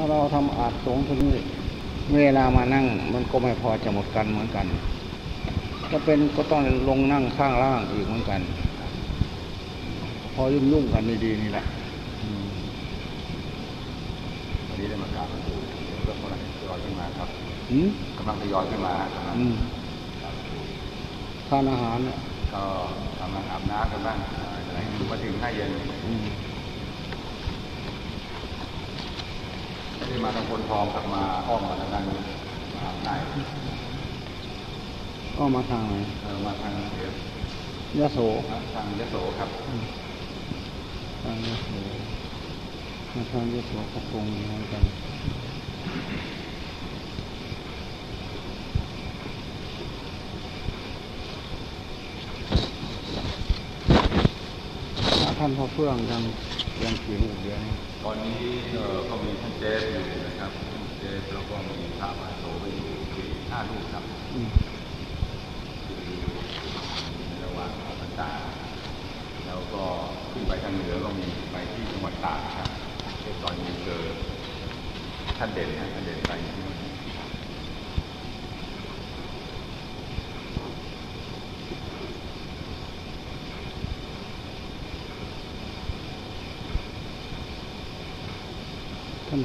ถ้าเราทำอาจสงฆ์ที่นี่เวลามานั่ง มันก็ไม่พอจะหมดกันเหมือนกันถ้าเป็นก็ต้องลงนั่งข้างล่างอีกเหมือนกัน พอยุ่งยุ่งๆกันดีๆนี่แหละอืมวันนี้ได้มากราบหลวงปู่เดี๋ยวก็กำลังทยอยขึ้นมาครับอืมกำลังทยอยขึ้นมาครับกำลังอืมทานอาหารเนี่ยก็กำลังอาบน้ำกันบ้างอ่าจะให้มาถึงห้าเย็น อืมไม่ได้มาทางคนทองกลับมาอ้อมมาทางด้านนู้นมาอาบได้ก็มาทางไหนเออมาทางเดี๋ยวยะโสทางยโสครับทางยะโสมาทางยะโสกระพงเหมือนกันถ้าท่านพอเฟื่องยัง ยังกี่ลูกเดียวนี่ตอนนี้เอ่อก็มีท่านเจสอยู่นะครับท่านเจสแล้วก็มีพระมหาโสไปอยู่สี่ห้ารูปครับอืมในระหว่างออกพรรษาแล้วก็ขึ้นไปทางเหนือก็มีไปที่จังหวัดตากครับตอนนี้เจอท่านเด่นนะท่านเด่นไปที่นู่น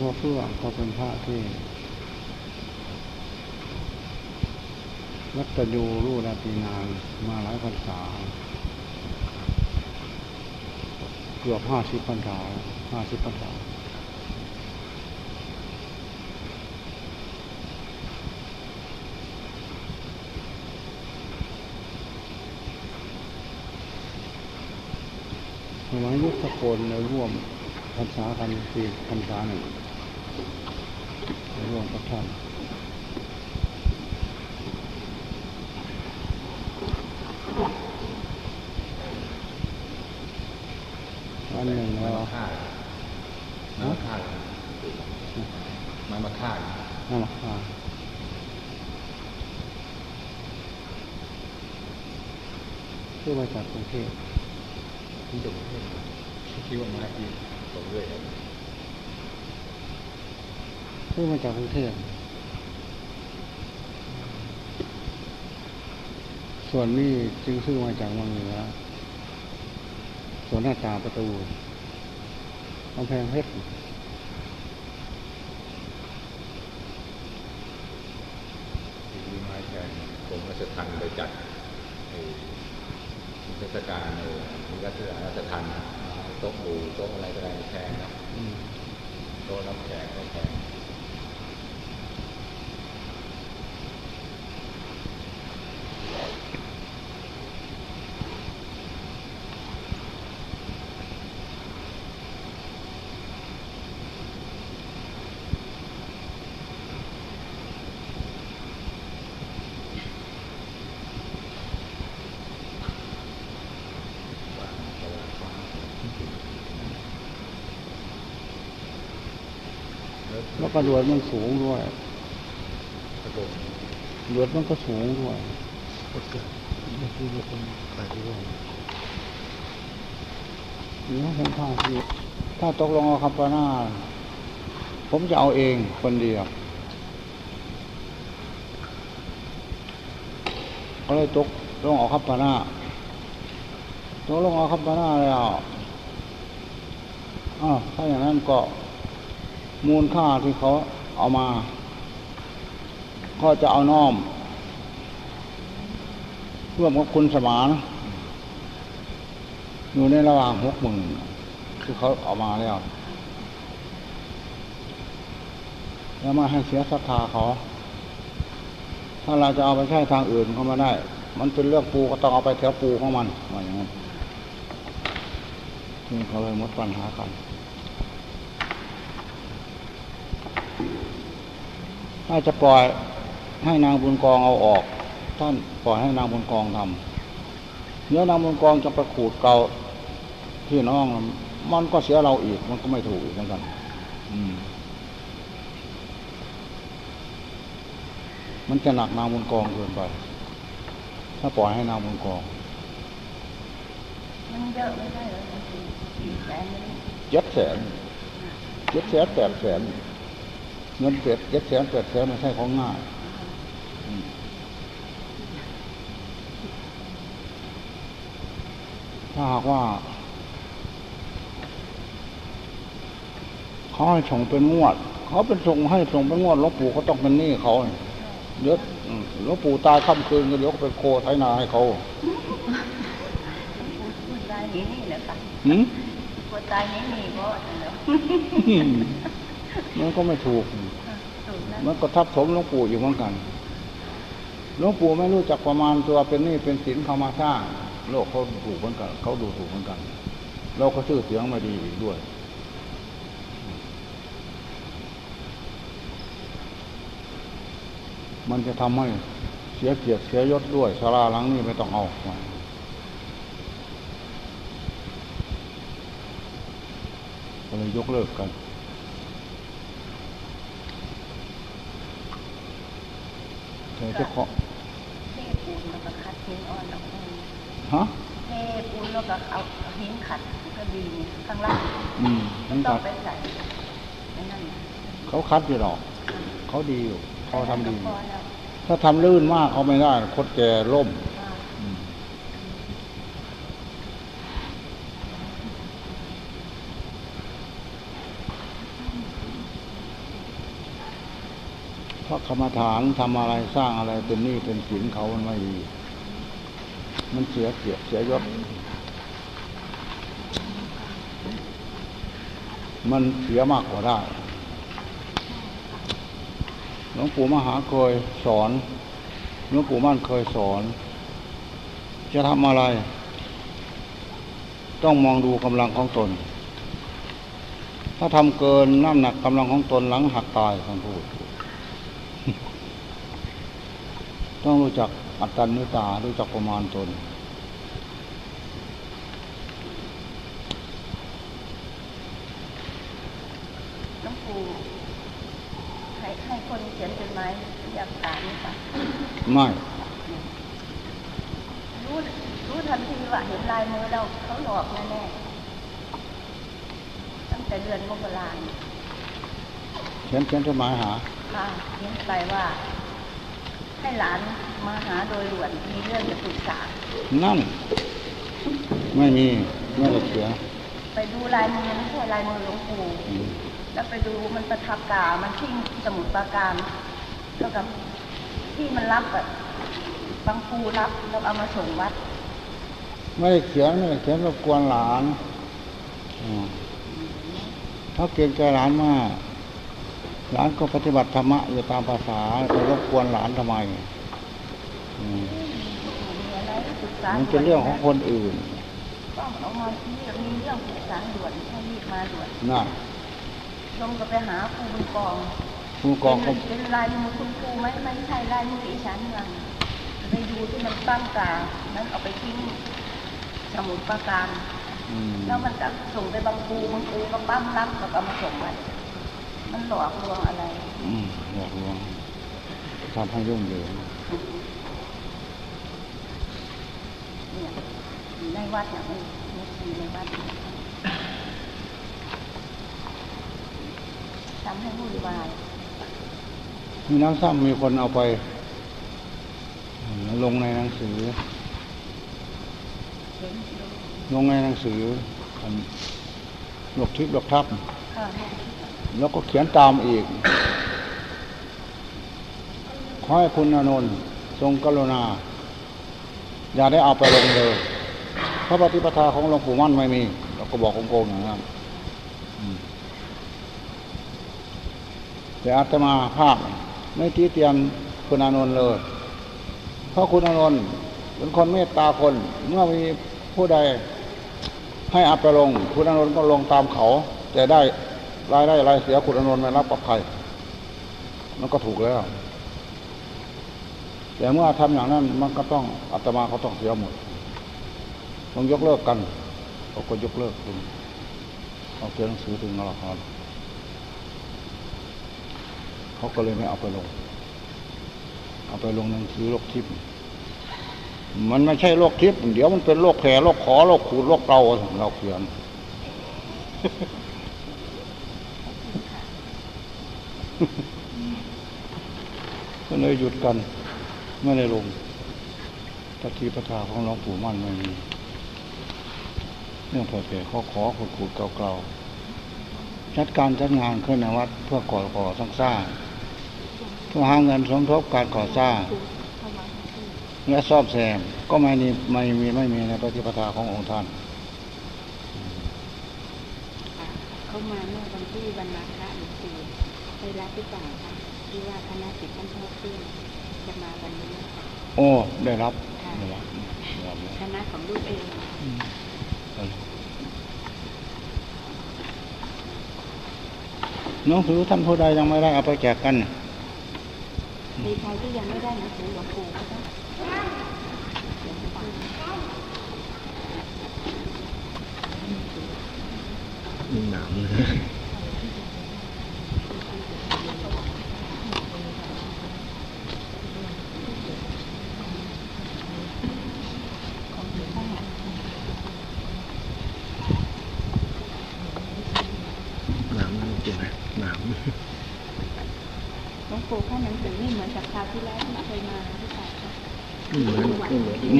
ท่านพอเฟื่องก็เป็นพระที่รัตยูรู้ราตีนานมาหลายพรรษา เกือบห้าสิบพรรษาห้าสิบพรรษาสมัยยุคสกลในร่วมพรรษากันสี่พรรษาหนึ่ง ในร่วมกับท่านอันหนึ่งไม้เรามะค่าไม้มะค่าไม้มะค่าน้ำค่าชื่อมาจากกรุงเทพที่ตรงนี้คิดว่าไม้ที่ตรงเรื่อ ยชื่อมาจากกรุงเทพส่วนนี้จึงซื้อมาจากเมืองเหนือ ส่วนหน้าตาประตูกำแพงเพชรที่ไม้แทนกรมราชทัณฑ์ไปจัดไอ้นิทรรศการในนิทรรศการราชทัณฑ์โต๊ะหมู่โต๊ะอะไรก็ได้แพงนะอืมโต๊ะรับแขกก็แพง แล้วก็ดวดมันสูงด้วยกระโดดดวดมันก็สูงด้วยก็เกิดไม่คิดว่าคนขายที่ว่านี่เป็นท่าที่ถ้าตกลงเอาคำปานาผมจะเอาเองคนเดียวก็เลยตกลงเอาคำปานาตกลงเอาคำปานาแล้วอ้าวถ้าอย่างนั้นก็ มูลค่าที่เขาเอามา ก็จะเอาน้อมร่วมกับคุณสมานอยู่ในระหว่างหกหมื่นคือเขาเออกมาแล้ว แล้วมาให้เสียศรัทธาเขาถ้าเราจะเอาไปใช้ทางอื่นก็ม่ได้ มันเป็นเรื่องปูก็ต้องเอาไปแถวปูของมันว่าอย่างนั้นนี่เขาเลยมดปัญหากัน ถ้าจะปล่อยให้นางบุญกองเอาออก ท่านปล่อยให้นางบุญกองทำเนื้อนางบุญกองจะประขูดเกาพี่น้อง มันก็เสียเราอีก มันก็ไม่ถูกอีกเหมือนกันอืมมันจะหนักนางบุญกองเกินไป ถ้าปล่อยให้นางบุญกองมันเยอะไม่ได้เหรอสี่แสนไม่ได้เจ็ดแสนเจ็ดแสนแปดแสน เงินเจ็ดเจ็ดแสนแปดแสนไม่ใช่ของง่ายอืมถ้าหากว่าเขาให้ส่งเป็นงวด เขาเป็นส่งให้ส่งเป็นงวดหลวงปู่ก็ต้องเป็นหนี้เขาเดี๋ยวอืมหลวงปู่ตายค่ำคืนก็เดี๋ยวก็ไปโคไถนาให้เขาพูดได้นี้นี่แหละค่ะหืมพูดได้นี้นี่ก็แล้ว มันก็ไม่ถูกถูกนะมันก็ทับถมหลวงปู่อยู่เหมือนกันหลวงปู่ไม่รู้จักประมาณตัวเป็นหนี้เป็นสินเขามาสร้างโลกเขาถูกเหมือนกัน เขาดูถูกเหมือนกัน เราก็ชื่อเสียงไม่ดีอีกด้วย มันจะทำให้เสียเกียรติเสียยศด้วยสาราหลังนี้ไม่ต้องเอามาก็เลยยกเลิกกัน แต่เจ้าของเทปูนแล้วก็คัดหินอ่อนออกมาฮะเทปูนแล้วก็เอาหินขัดก็ดีข้างล่างอืมไม่ทั้งต้อกังดไปใส่ไอ้นั่นน่ะเขาคัดอยู่หรอกเขาดีอยู่เขาทำดีพอแล้วถ้าทำลื่นมากเขาไม่ได้คดแก่ล่ม อ่า อืมเพราะ กรรมฐานทำอะไรสร้างอะไรเป็นหนี้เป็นสินเขามันไม่ดี มันเสียเกียรติเสียยศมันเสียมากกว่าได้หลวงปู่มหาเคยสอนหลวงปู่มั่นเคยสอน จะทำอะไร ต้องมองดูกำลังของตน ถ้าทำเกินน้ำหนักกำลังของตนหลังหักตายท่านพูด ต้องรู้จักอัตตันนิตารู้จักประมาณตนหลวงปู่ให้ให้คนเขียนเป็นไม้อยากการนี่ค่ะไม่รู้รู้ทันทีว่าเห็นลายมือเราเขาหลอกแน่ๆตั้งแต่เดือนมกราเนี่ยเขียนเขียนจดหมายหาค่ะเขียนไปว่า ให้หลานมาหาโดยด่วนมีเรื่องจะปรึกษา นั่น ไม่มีไม่ได้เขียนไปดูลายมือไม่ใช่ลายมือหลวงปู่อืมแล้วไปดูมันประทับกา มันทิ้งสมุดปราการแล้วกับที่มันรับแบบบางปูรับแล้วเอามาส่งวัด ไม่ได้เขียนไม่ได้เขียนรบกวนหลานอืมเขาเกรงใจหลานมาก หลานก็ปฏิบัติธรรมะอยู่ตามภาษาไปรบกวนหลานทำไมอืมมีอะไรปรึกษามันเป็นเรื่องของคนอื่นต้องเอามาที่มีเรื่องปรึกษาด่วนให้รีบมาด่วนน่ะลงก็ไปหาครูบุญกองผู้กองก็เป็นเป็นลายมือคุณครูไหมไม่ใช่ลายมือดิฉันยังไปดูที่มันตั้งกานั้นเอาไปทิ้งสมุดปราการอืมแล้วมันก็ส่งไปบางปูบางปูก็ปั้มรับแล้วก็เอามาส่งไว้ มันหลอกลวงอะไร อืมหลอกลวงทำให้ยุ่งเหยิงเนี่ยอยู่ในวัดเนี่ยมันมันอยู่ในวัดเนี่ยทำให้วุ่นวายมีน้ำซ้ำมีคนเอาไป ลงในหนังสือเห็นดูลงในหนังสืออันหลกทิพย์หลกทับค่ะ แล้วก็เขียนตามอีก ขอให้คุณอานนท์ทรงกรุณา อย่าได้เอาไปลงเลยพระปฏิปทาของหลวงปู่มั่นไม่มี เราก็บอกโกงๆอย่างนั้แต่อาตมาภาพ ไม่ตีเตียนคุณอานนท์เลย เพราะคุณอานนท์เป็นคนเมตตาคน เมื่อมีผู้ใดให้อาไปลงคุณอานนท์ก็ลงตามเขา แต่ได้ รายได้รายเสียคุณอนนท์ไม่รับกับใครมันก็ถูกแล้ว แต่เมื่อทำอย่างนั้น มันก็ต้องอาตมาเขาต้องเสียหมดต้องยกเลิกกันเขาก็ยกเลิกคุณเอาเขียนหนังสือถึงนรกครับเขาก็เลยไม่เอาไปลง เอาไปลงหนังสือโลกทิพย์มันไม่ใช่โลกทิพย์เดี๋ยวมันเป็นโลกแผลโลกขอโลกขูดโลกเกาเราเขียน ก็เลยหยุดกัน ไม่ได้ลงปฏิปทาของหลวงปู่มั่นไม่มีเรื่องเผยแผ่ข้อขอขุดขุดเก่าๆจัดการจัดงานขึ้นในวัดเพื่อก่อก่อสร้างสร้างเพื่อหาเงินสมทบการก่อสร้างและซ่อมแซมก็ไม่มีไม่มีไม่มีในปฏิปทาขององค์ท่าน เข้ามาเมื่อวันที่วันมาฆะหรือสี่ ได้รับหรือเปล่าคะที่ว่าคณะสิทธิ์ท่านพ่อเพื่อนจะมาวันนี้ค่ะโอ้ได้รับค่ะได้รับได้รับแล้วคณะของลูกเองหน้องสือท่านผู้ใดยังไม่ได้เอาไปแจกกัน มีใครที่ยังไม่ได้หนังสือหลวงปู่ก็ต้องเดี๋ยวให้ฟังหนาวเลย หนาวจริงนะหนาว หลวงปู่ข้าหนังสือนี่เหมือนกับคราวที่แล้วที่เคยมาหรือเปล่าคะเหมือน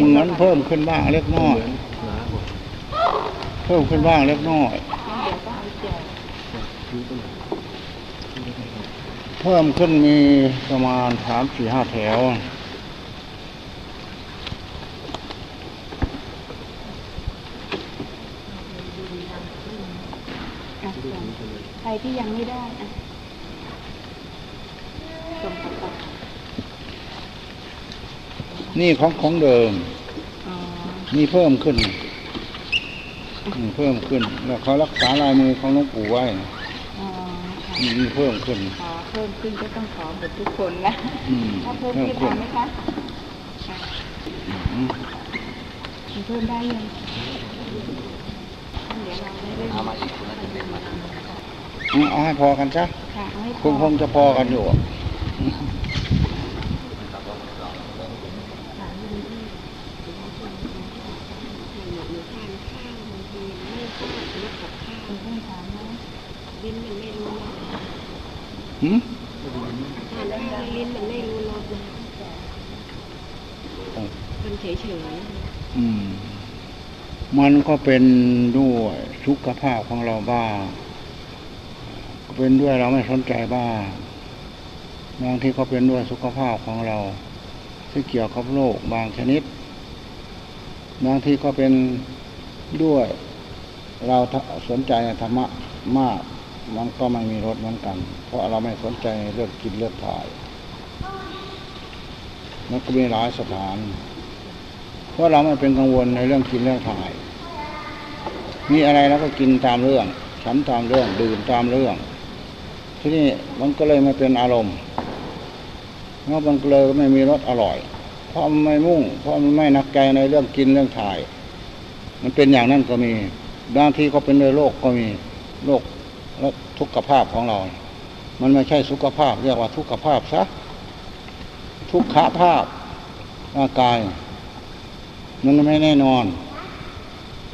เหมือนเพิ่มขึ้นบ้างเล็กน้อยเพิ่มขึ้นบ้างเล็กน้อยเพิ่มขึ้นมีประมาณสามสี่ห้าแถวใครที่ยังไม่ได้อะส่งต่อไป นี่ของของเดิมอ๋อนี่เพิ่มขึ้นนี่เพิ่มขึ้น แล้วเขารักษาลายมือของหลวงปู่ไว้อ๋อค่ะนี่นี่เพิ่มขึ้นขอเพิ่มขึ้นก็ต้องขอหมดทุกคนนะอืมถ้าเพิ่มเพิ่มขึ้นขึ้นได้ไหมคะค่ะอืมมันเพิ่มได้ยังเดี๋ยวเราไม่ได้เอามาอีกเอาให้พอกันซะค่ะเอาให้พคงคงจะพอกันอยู่ คุณเพิ่มถามนะ ลิ้นมันไม่รู้รส หืม ทานข้าวลิ้นมันไม่รู้รสนะมันเฉยเฉย อืม มันก็เป็นด้วยสุขภาพของเราบ้างเป็นด้วยเราไม่สนใจบ้างบางที่ก็เป็นด้วยสุขภาพของเราที่เกี่ยวกับโรคบางชนิด บางที่ก็เป็นด้วยเราสนใจในธรรมะมากมันก็ไม่มีรสเหมือนกัน เพราะเราไม่สนใจเรื่องกินเลือดถ่ายมันก็มีหลายสถาน เพราะเราไม่เป็นกังวลในเรื่องกินเรื่องถ่าย มีอะไรเราก็กินตามเรื่องฉันตามเรื่องดื่มตามเรื่อง ที่นี่มันก็เลยไม่เป็นอารมณ์เพราะมันก็เลยไม่มีรสอร่อย เพราะมันไม่มุ่ง เพราะมันไม่นักใจในเรื่องกินเรื่องถ่าย มันเป็นอย่างนั้นก็มีบางทีก็เป็นด้วยโรคก็มีโรคและทุกขภาพของเรา มันไม่ใช่สุขภาพ เรียกว่าทุกขภาพซะทุกขภาพร่างกาย มันไม่แน่นอน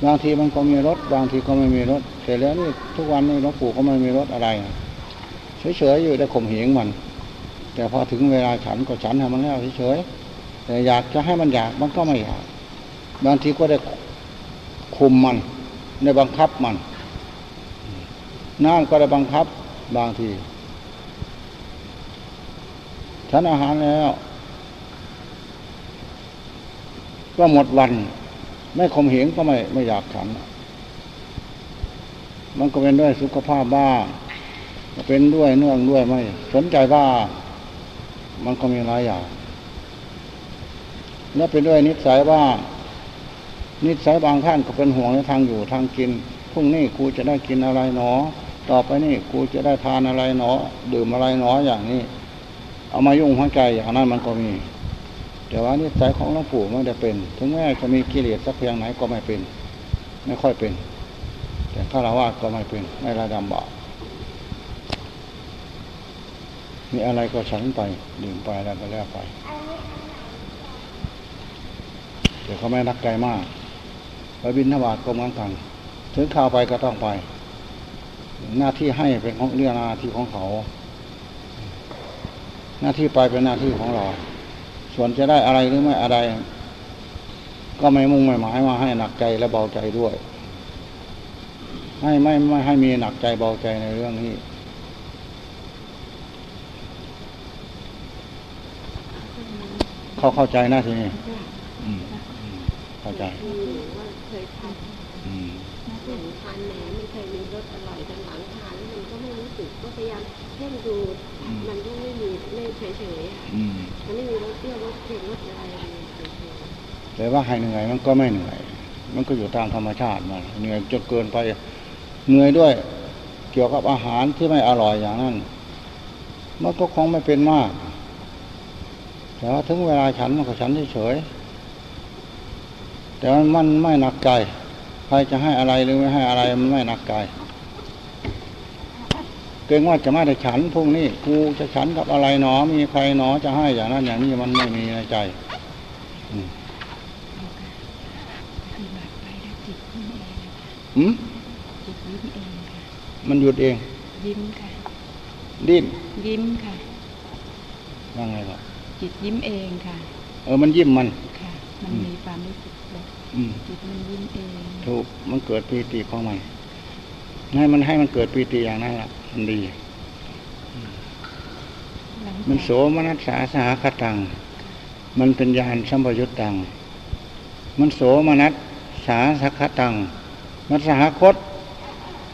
บางทีมันก็มีรถ บางทีก็ไม่มีรถแต่แล้วนี่ทุกวันนี้หลวงปู่ก็ไม่มีรถอะไรเฉยๆอยู่ได้ข่มเหงมัน แต่พอถึงเวลาฉันก็ฉันให้มันแล้วเฉยๆแต่อยากจะให้มันอยากมันก็ไม่อยาก บางทีก็ได้คุมมันได้บังคับมันน้ำก็ได้บังคับบางทีฉันอาหารแล้ว ก็หมดวัน ไม่ข่มเหงก็ไม่ไม่อยากฉัน มันก็เป็นด้วยสุขภาพบ้างเป็นด้วยเนื่องด้วยไม่สนใจบ้างมันก็มีหลายอย่างและเป็นด้วยนิสัยบ้างนิสัยบางท่านก็เป็นห่วงในทางอยู่ทางกินพรุ่งนี้กูจะได้กินอะไรหนอ ต่อไปนี่กูจะได้ทานอะไรหนอ ดื่มอะไรหนออย่างนี้ เอามายุ่งหัวใจอย่างนั้นมันก็มี แต่ว่านิสัยของหลวงปู่ไม่ได้เป็น ถึงแม้จะมีกิเลสสักเพียงไหนก็ไม่เป็น ไม่ค่อยเป็น แต่ถ้าราวาสก็ไม่เป็น ไม่ระดำบาปมีอะไรก็ฉันไปดื่มไปแล้วก็แล้วไปแต่เขาไม่รักไกลมากไปบินทบาทก็เหมือนกันถึงข่าวไปก็ต้องไป หน้าที่ให้เป็นของเรื่องหน้าที่ของเขา หน้าที่ไปเป็นหน้าที่ของเรา ส่วนจะได้อะไรหรือไม่อะไร ก็ไม่มุ่งไม่หมายมาให้หนักใจและเบาใจด้วย ให้ไม่ไม่ให้มีหนักใจเบาใจในเรื่องนี้ เขาเข้าใจนะทีนี้อืมอืมเข้าใจคือหนูว่าเคยทานอืมหนูทานแหนมมันเคยมีรสอร่อยแต่หลังทานแล้ว มันก็ไม่รู้สึกก็พยายามเพ่งดูอืมมันก็ไม่มีไม่เฉยๆอะอืมมันไม่มีรสเปรี้ยวรสเค็มรสอะไรเลยเฉยแต่ว่าให้เหนื่อยมันก็ไม่เหนื่อย มันก็อยู่ตามธรรมชาติมันเหนื่อยจนเกินไปเหนื่อยด้วยเกี่ยวกับอาหารที่ไม่อร่อยอย่างนั้นมันก็คงไม่เป็นมาก แต่ว่าถึงเวลาฉันมันก็ฉันเฉยๆแต่ว่ามันไม่หนักใจ ใครจะให้อะไรหรือไม่ให้อะไรมันไม่หนักใจ เกรงว่าจะไม่ได้ฉันพรุ่งนี้กูจะฉันกับอะไรหนอ มีใครหนอจะให้อย่างนั้นอย่างนี้มันไม่มีในใจอืมปฏิบัติไปแล้วจิตยิ้มเองค่ะหืมจิตยิ้มเองค่ะมันหยุดเอง ยิ้มค่ะ ดิ้นยิ้มค่ะว่าไงล่ะจิตยิ้มเองค่ะ เออมันยิ้มมันค่ะ มันมีความรู้สึกแบบอืมจิตมันยิ้มเองถูกมันเกิดปีติของมัน ให้มันให้มันเกิดปีติอย่างนั้นล่ะมันดีหลังมันจากโสมนัสสาสหคตัง มันเป็นญาณสัมปยุตตัง มันโสมนัสสาสคตัง มันสหคต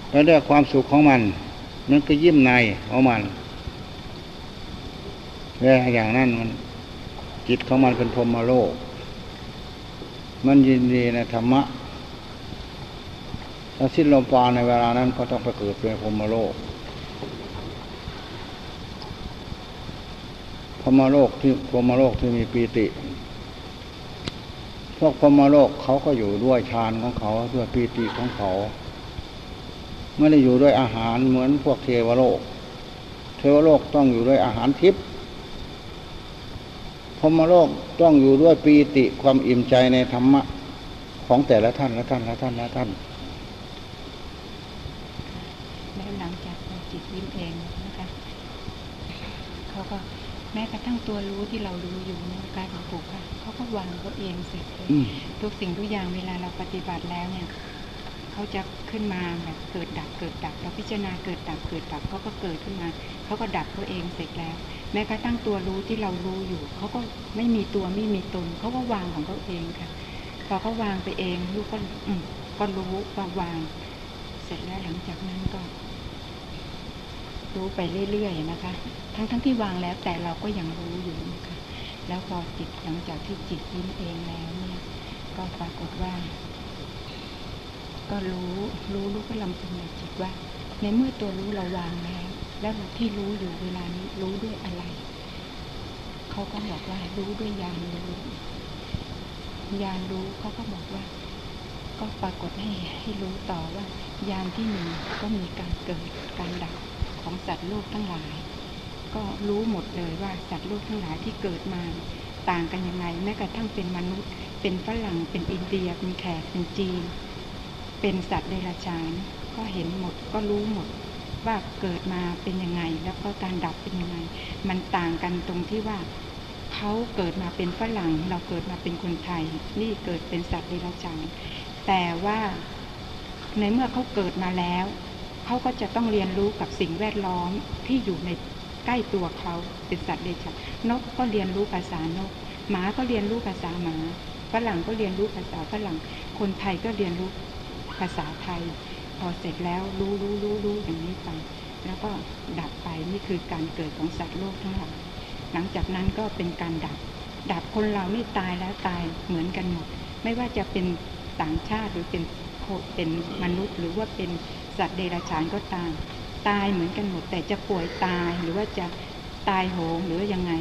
ไปด้วยความสุขของมัน มันก็ยิ้มในของมันและอย่างนั้นมันจิตของมันเป็นพรหมโลก มันยินดีในธรรมะ ถ้าสิ้นลมปราณในเวลานั้นก็ต้องไปเกิดเป็นพรมโลกพรมโลกที่พรมโลกที่มีปีติ พวกพรมโลกเขาก็อยู่ด้วยฌานของเขาด้วยปีติของเขา ไม่ได้อยู่ด้วยอาหารเหมือนพวกเทวโลก เทวโลกต้องอยู่ด้วยอาหารทิพย์พรมโลกต้องอยู่ด้วยปีติความอิ่มใจในธรรมะของแต่ละท่านละท่านละท่านละท่านแล้วหลังจาก เราจิตยิ้มเองนะคะเขาก็แม้กระทั่งตัวรู้ที่เรารู้อยู่เนยกายของปู่ค่ะเขาก็วางเขาเองเสร็จเลยอืมทุกสิ่งทุกอย่างเวลาเราปฏิบัติแล้วเนี่ยเขาจะขึ้นมาแบบเกิดดับเกิดดับเราพิจารณาเกิดดับเกิดดับเขาก็เกิดขึ้นมาเขาก็ดับตัวเองเสร็จแล้ว แม้กระทั่งตัวรู้ที่เรารู้อยู่เขาก็ไม่มีตัวไม่มีตนเขาก็วางของเขาเองค่ะพอเขาวางไปเองลูกก็อืมก็รู้ว่าวาง เสร็จแล้วหลังจากนั้นก็ รู้ไปเรื่อยๆนะคะ ทั้งๆทที่วางแล้วแต่เราก็ยังรู้อยู่นะคะ แล้วพอจิตหลังจากที่จิตยิ้มเองแล้วเนี่ยก็ปรากฏว่า ก็รู้รู้รู้ก็ลำพึงในจิตว่า ในเมื่อตัวรู้เราวางแล้ว แล้วที่รู้อยู่เวลานี้รู้ด้วยอะไรเขาก็บอกว่ารู้ด้วยญาณรู้ญาณรู้เขาก็บอกว่า ก็ปรากฏให้ให้รู้ต่อว่ายานที่หนึ่งก็มีการเกิดการดับ สัตว์โลกทั้งหลาย ก็รู้หมดเลยว่าสัตว์โลกทั้งหลายที่เกิดมา ต่างกันยังไงแม้กระทั่งเป็นมนุษย์ เป็นฝรั่งเป็นอินเดียเป็นแขกเป็นจีน เป็นสัตว์เดรัจฉานก็เห็นหมดก็รู้หมดว่าเกิดมาเป็นยังไง แล้วก็การดับเป็นยังไง มันต่างกันตรงที่ว่าเขาเกิดมาเป็นฝรั่ง เราเกิดมาเป็นคนไทย นี่เกิดเป็นสัตว์เดรัจฉานแต่ว่าในเมื่อเขาเกิดมาแล้ว เขาก็จะต้องเรียนรู้กับสิ่งแวดล้อมที่อยู่ในใกล้ตัวเขาเป็นสัตว์เดรัจฉานนกก็เรียนรู้ภาษานก หมาก็เรียนรู้ภาษาหมาฝรั่งก็เรียนรู้ภาษาฝรั่ง คนไทยก็เรียนรู้ภาษาไทย พอเสร็จแล้วรู้รู้รู้รู้อย่างนี้ไป แล้วก็ดับไปนี่คือการเกิดของสัตว์โลกทั้งหลายหลังจากนั้นก็เป็นการดับ ดับคนเรานี่ตายแล้วตายเหมือนกันหมด ไม่ว่าจะเป็นต่างชาติหรือเป็นโคเป็นมนุษย์หรือว่าเป็น สัตว์เดรัจฉานก็ตาม ตายเหมือนกันหมด แต่จะป่วยตายหรือว่าจะตายโหงหรือยังไง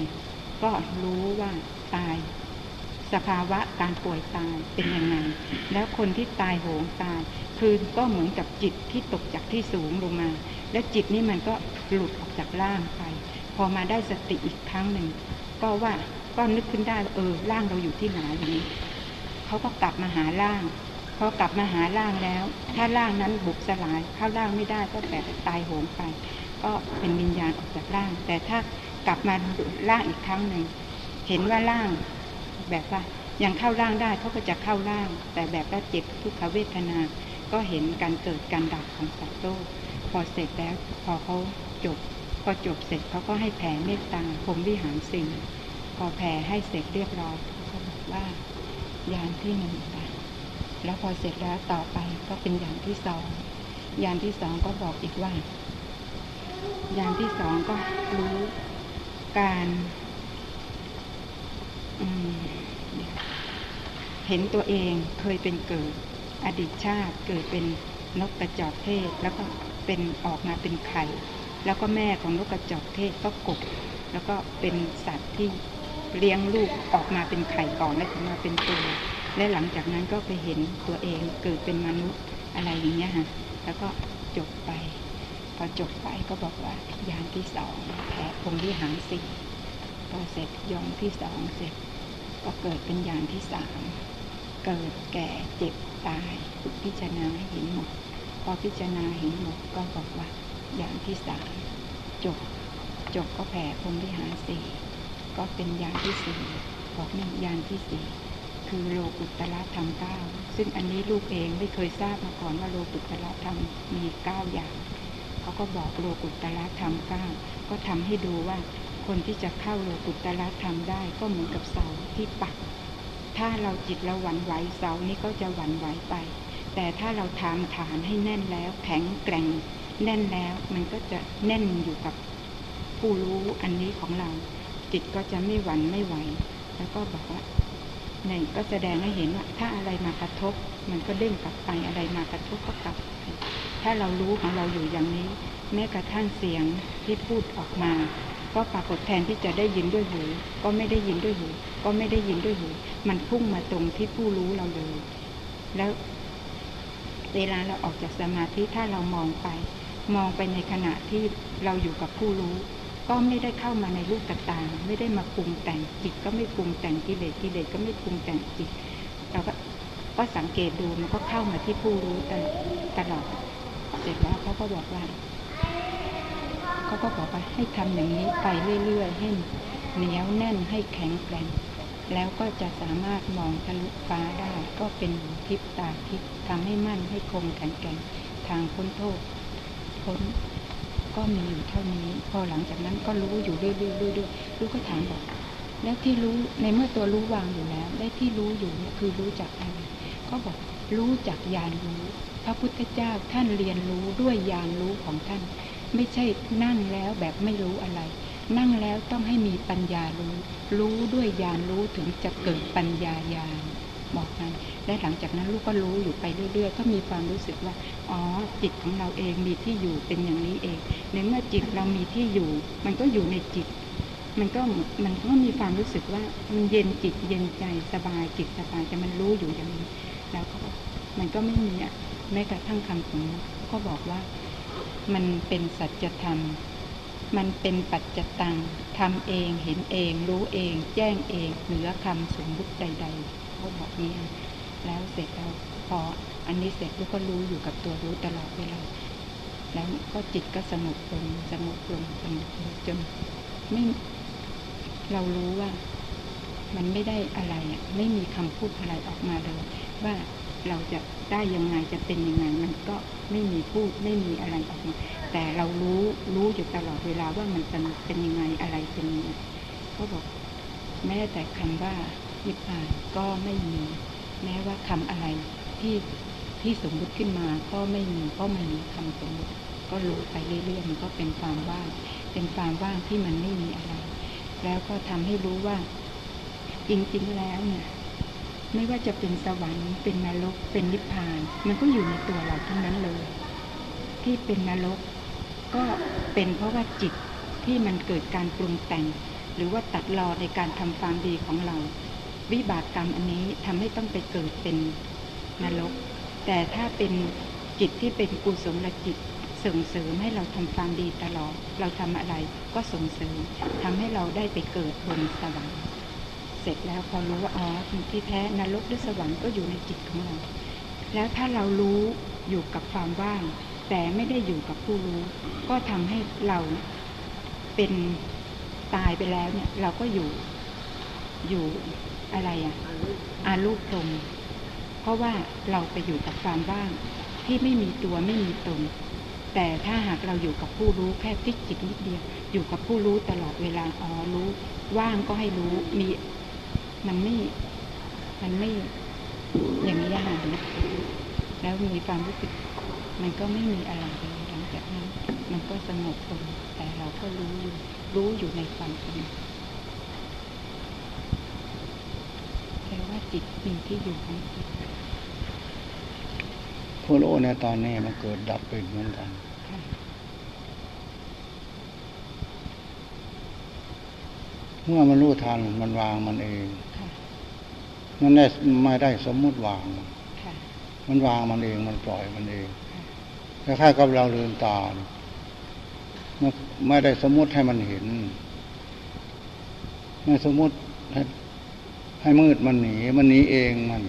ก็รู้ว่าตาย สภาวะการป่วยตายเป็นยังไง แล้วคนที่ตายโหงตาย คือก็เหมือนกับจิตที่ตกจากที่สูงลงมา แล้วจิตนี่มันก็หลุดออกจากร่างไป พอมาได้สติอีกครั้งหนึ่งก็ว่าก็นึกขึ้นได้ว่าเออร่างเราอยู่ที่ไหนอย่างนี้เขาก็กลับมาหาร่าง พอกลับมาหาร่างแล้ว ถ้าร่างนั้นบุบสลายเข้าร่างไม่ได้ก็แต่ตายโหงไป ก็เป็นวิญญาณออกจากร่าง แต่ถ้ากลับมาร่างอีกครั้งหนึ่งเห็นว่าร่างแบบว่ายังเข้าร่างได้เขาก็จะเข้าร่าง แต่แบบว่าเจ็บทุกขเวทนา ก็เห็นการเกิดการดับของสัตว์โลกพอเสร็จแล้วพอเขาจบพอจบเสร็จเขาก็ให้แผ่เมตตาพรหมวิหารสี่พอแผ่ให้เสร็จเรียบร้อยเขาก็บอกว่ายานที่หนึ่งค่ะ แล้วพอเสร็จแล้วต่อไปก็เป็นยานที่สองยานที่สองก็บอกอีกว่ายานที่สองก็รู้การเห็นตัวเองเคยเป็นเกิด อดีตชาติเกิดเป็นนกกระจอกเทศ แล้วก็เป็นออกมาเป็นไข่ แล้วก็แม่ของนกกระจอกเทศก็กบ แล้วก็เป็นสัตว์ที่เลี้ยงลูกออกมาเป็นไข่ก่อนแล้วถึงมาเป็นตัว และหลังจากนั้นก็ไปเห็นตัวเองเกิดเป็นมนุษย์อะไรอย่างเงี้ยฮะแล้วก็จบไป พอจบไปก็บอกว่ายานที่สองแผ่พรหมวิหารสี่พอเสร็จยองที่สองเสร็จก็เกิดเป็นยานที่สามเกิดแก่เจ็บตาย พิจารณาเห็นหมด พอพิจารณาเห็นหมดก็บอกว่ายานที่สามจบ จบก็แผ่พรมวิหารสี่ก็เป็นยานที่สี่บอกนี่ยานที่สี่ คือโลกุตตรธรรมเก้าซึ่งอันนี้ลูกเองไม่เคยทราบมาก่อนว่าโลกุตตรธรรมมีเก้าอย่างเขาก็บอกโลกุตตรธรรมเก้าก็ทำให้ดูว่าคนที่จะเข้าโลกุตตรธรรมได้ก็เหมือนกับเสาที่ปัก ถ้าเราจิตเราหวั่นไหวเสานี้ก็จะหวั่นไหวไป แต่ถ้าเราทำฐานให้แน่นแล้วแข็งแกร่งแน่นแล้วมันก็จะแน่นอยู่กับผู้รู้อันนี้ของเรา จิตก็จะไม่หวั่นไม่ไหว แล้วก็บอกว่า ในก็แสดงให้เห็นว่าถ้าอะไรมากระทบ มันก็เด้งกลับไปอะไรมากระทบก็กลับไปถ้าเรารู้ของเราอยู่อย่างนี้ แม้กระทั่งเสียงที่พูดออกมา ก็ปรากฏแทนที่จะได้ยินด้วยหู ก็ไม่ได้ยินด้วยหู ก็ไม่ได้ยินด้วยหู มันพุ่งมาตรงที่ผู้รู้เราเลย แล้วเวลาเราออกจากสมาธิถ้าเรามองไป มองไปในขณะที่เราอยู่กับผู้รู้ ก็ไม่ได้เข้ามาในรูปต่างๆ ไม่ได้มาปรุงแต่งจิตก็ไม่ปรุงแต่งกิเลสกิเลสก็ไม่ปรุงแต่งจิตเราก็ก็สังเกตดูมันก็เข้ามาที่ผู้รู้ตลอดตลอดเสร็จแล้วเขาก็บอกว่าเขาก็บอกว่าให้ทำอย่างนี้ไปเรื่อยๆให้เหนียวแน่นให้แข็งแกร่งแล้วก็จะสามารถมองทะลุฟ้าได้ ก็เป็นทิพตาทิพทำให้มั่นให้คงแข็งแกร่งทางพ้นโทษพ้น ก็มีอยู่เท่านี้ พอหลังจากนั้นก็รู้อยู่เรื่อยๆเรื่อยๆรู้ก็ถามบอกแล้วที่รู้ในเมื่อตัวรู้วางอยู่แล้ว ได้ที่รู้อยู่เนี่ยคือรู้จักอะไรก็บอกรู้จักญาณรู้ พระพุทธเจ้าท่านเรียนรู้ด้วยญาณรู้ของท่าน ไม่ใช่นั่งแล้วแบบไม่รู้อะไร นั่งแล้วต้องให้มีปัญญารู้ รู้ด้วยญาณรู้ถึงจะเกิดปัญญาญาณ บอกนั้นและหลังจากนั้นลูกก็รู้อยู่ไปเรื่อยๆ ก็มีความรู้สึกว่า อ๋อ จิตของเราเองมีที่อยู่เป็นอย่างนี้เอง ในเมื่อจิตเรามีที่อยู่ มันก็อยู่ในจิต มันก็มันก็มีความรู้สึกว่ามันเย็นจิตเย็นใจสบายจิตสบายแต่มันรู้อยู่อย่างนี้ แล้วก็มันก็ไม่มีอะแม้กระทั่งคำสมมติก็บอกว่ามันเป็นสัจธรรม มันเป็นปัจจตังทำเองเห็นเอง รู้เอง แจ้งเองเหนือคำสมมุติใด ๆ เขาบอกนี้แล้วเสร็จแล้วพออันนี้เสร็จลูกก็รู้อยู่กับตัวรู้ตลอดเวลาแล้วก็จิตก็สงบลงสงบลงสงบลงจนไม่เรารู้ว่ามันไม่ได้อะไรอะไม่มีคำพูดอะไรออกมาเลย ว่าเราจะได้ยังไงจะเป็นยังไงมันก็ไม่มีพูดไม่มีอะไรออกมา แต่เรารู้รู้อยู่ตลอดเวลาว่ามันเป็นเป็นยังไงอะไรเป็นยังไงก็บอกแม้แต่คำว่า นิพพานก็ไม่มี แม้ว่าคำอะไรที่ที่สมมุติขึ้นมาก็ไม่มีเพราะมันมีคำสมมุติ ก็รู้ไปเรื่อยๆมันก็เป็นความว่างเป็นความว่างที่มันไม่มีอะไร แล้วก็ทำให้รู้ว่า จริงๆแล้วเนี่ยไม่ว่าจะเป็นสวรรค์เป็นนรกเป็นนิพพาน มันก็อยู่ในตัวเราทั้งนั้นเลย ที่เป็นนรกก็เป็นเพราะว่าจิตที่มันเกิดการปรุงแต่ง หรือว่าตัดรอในการทำความดีของเรา วิบากกรรมอันนี้ทำให้ต้องไปเกิดเป็นนรก แต่ถ้าเป็นจิตที่เป็นกุศลจิตส่งเสริมให้เราทำความดีตลอด เราทำอะไรก็ส่งเสริมทำให้เราได้ไปเกิดบนสวรรค์ เสร็จแล้วพอรู้ว่าอ๋อที่แท้นรกหรือสวรรค์ก็อยู่ในจิตของเรา แล้วถ้าเรารู้อยู่กับความว่าง แต่ไม่ได้อยู่กับผู้รู้ ก็ทำให้เราเป็นตายไปแล้วเนี่ยเราก็อยู่อยู่ อะไรอะ่ะอารูปตรงเพราะว่าเราไปอยู่กับความว่างที่ไม่มีตัวไม่มีตน แต่ถ้าหากเราอยู่กับผู้รู้แค่พลิกจิตนิดเดียว อยู่กับผู้รู้ตลอดเวลาอ๋อรู้ ว่างก็ให้รู้มีมันไม่มันไม่อย่างนี้ค่ะแล้วมีความรู้สึก มันก็ไม่มีอะไรเลยหลังจากนั้น มันก็สงบลงแต่เราก็รู้อยู่รู้อยู่ในความสงบแต่ว่า จิตมีที่อยู่ของจิตผู้รู้ในตอนนี้มันเกิดดับไปเหมือนกันค่ะเมื่อมันรู้ทันมันวางมันเองค่ะมันได้ไม่ได้สมมุติวางค่ะมันวางมันเองมันปล่อยมันเองค่ะคล้ายๆกับเราลืมตาเนี่ยมันไม่ได้สมมุติให้มันเห็น ไม่สมมุติ ให้ให้มืดมันหนี มันหนีเองมัน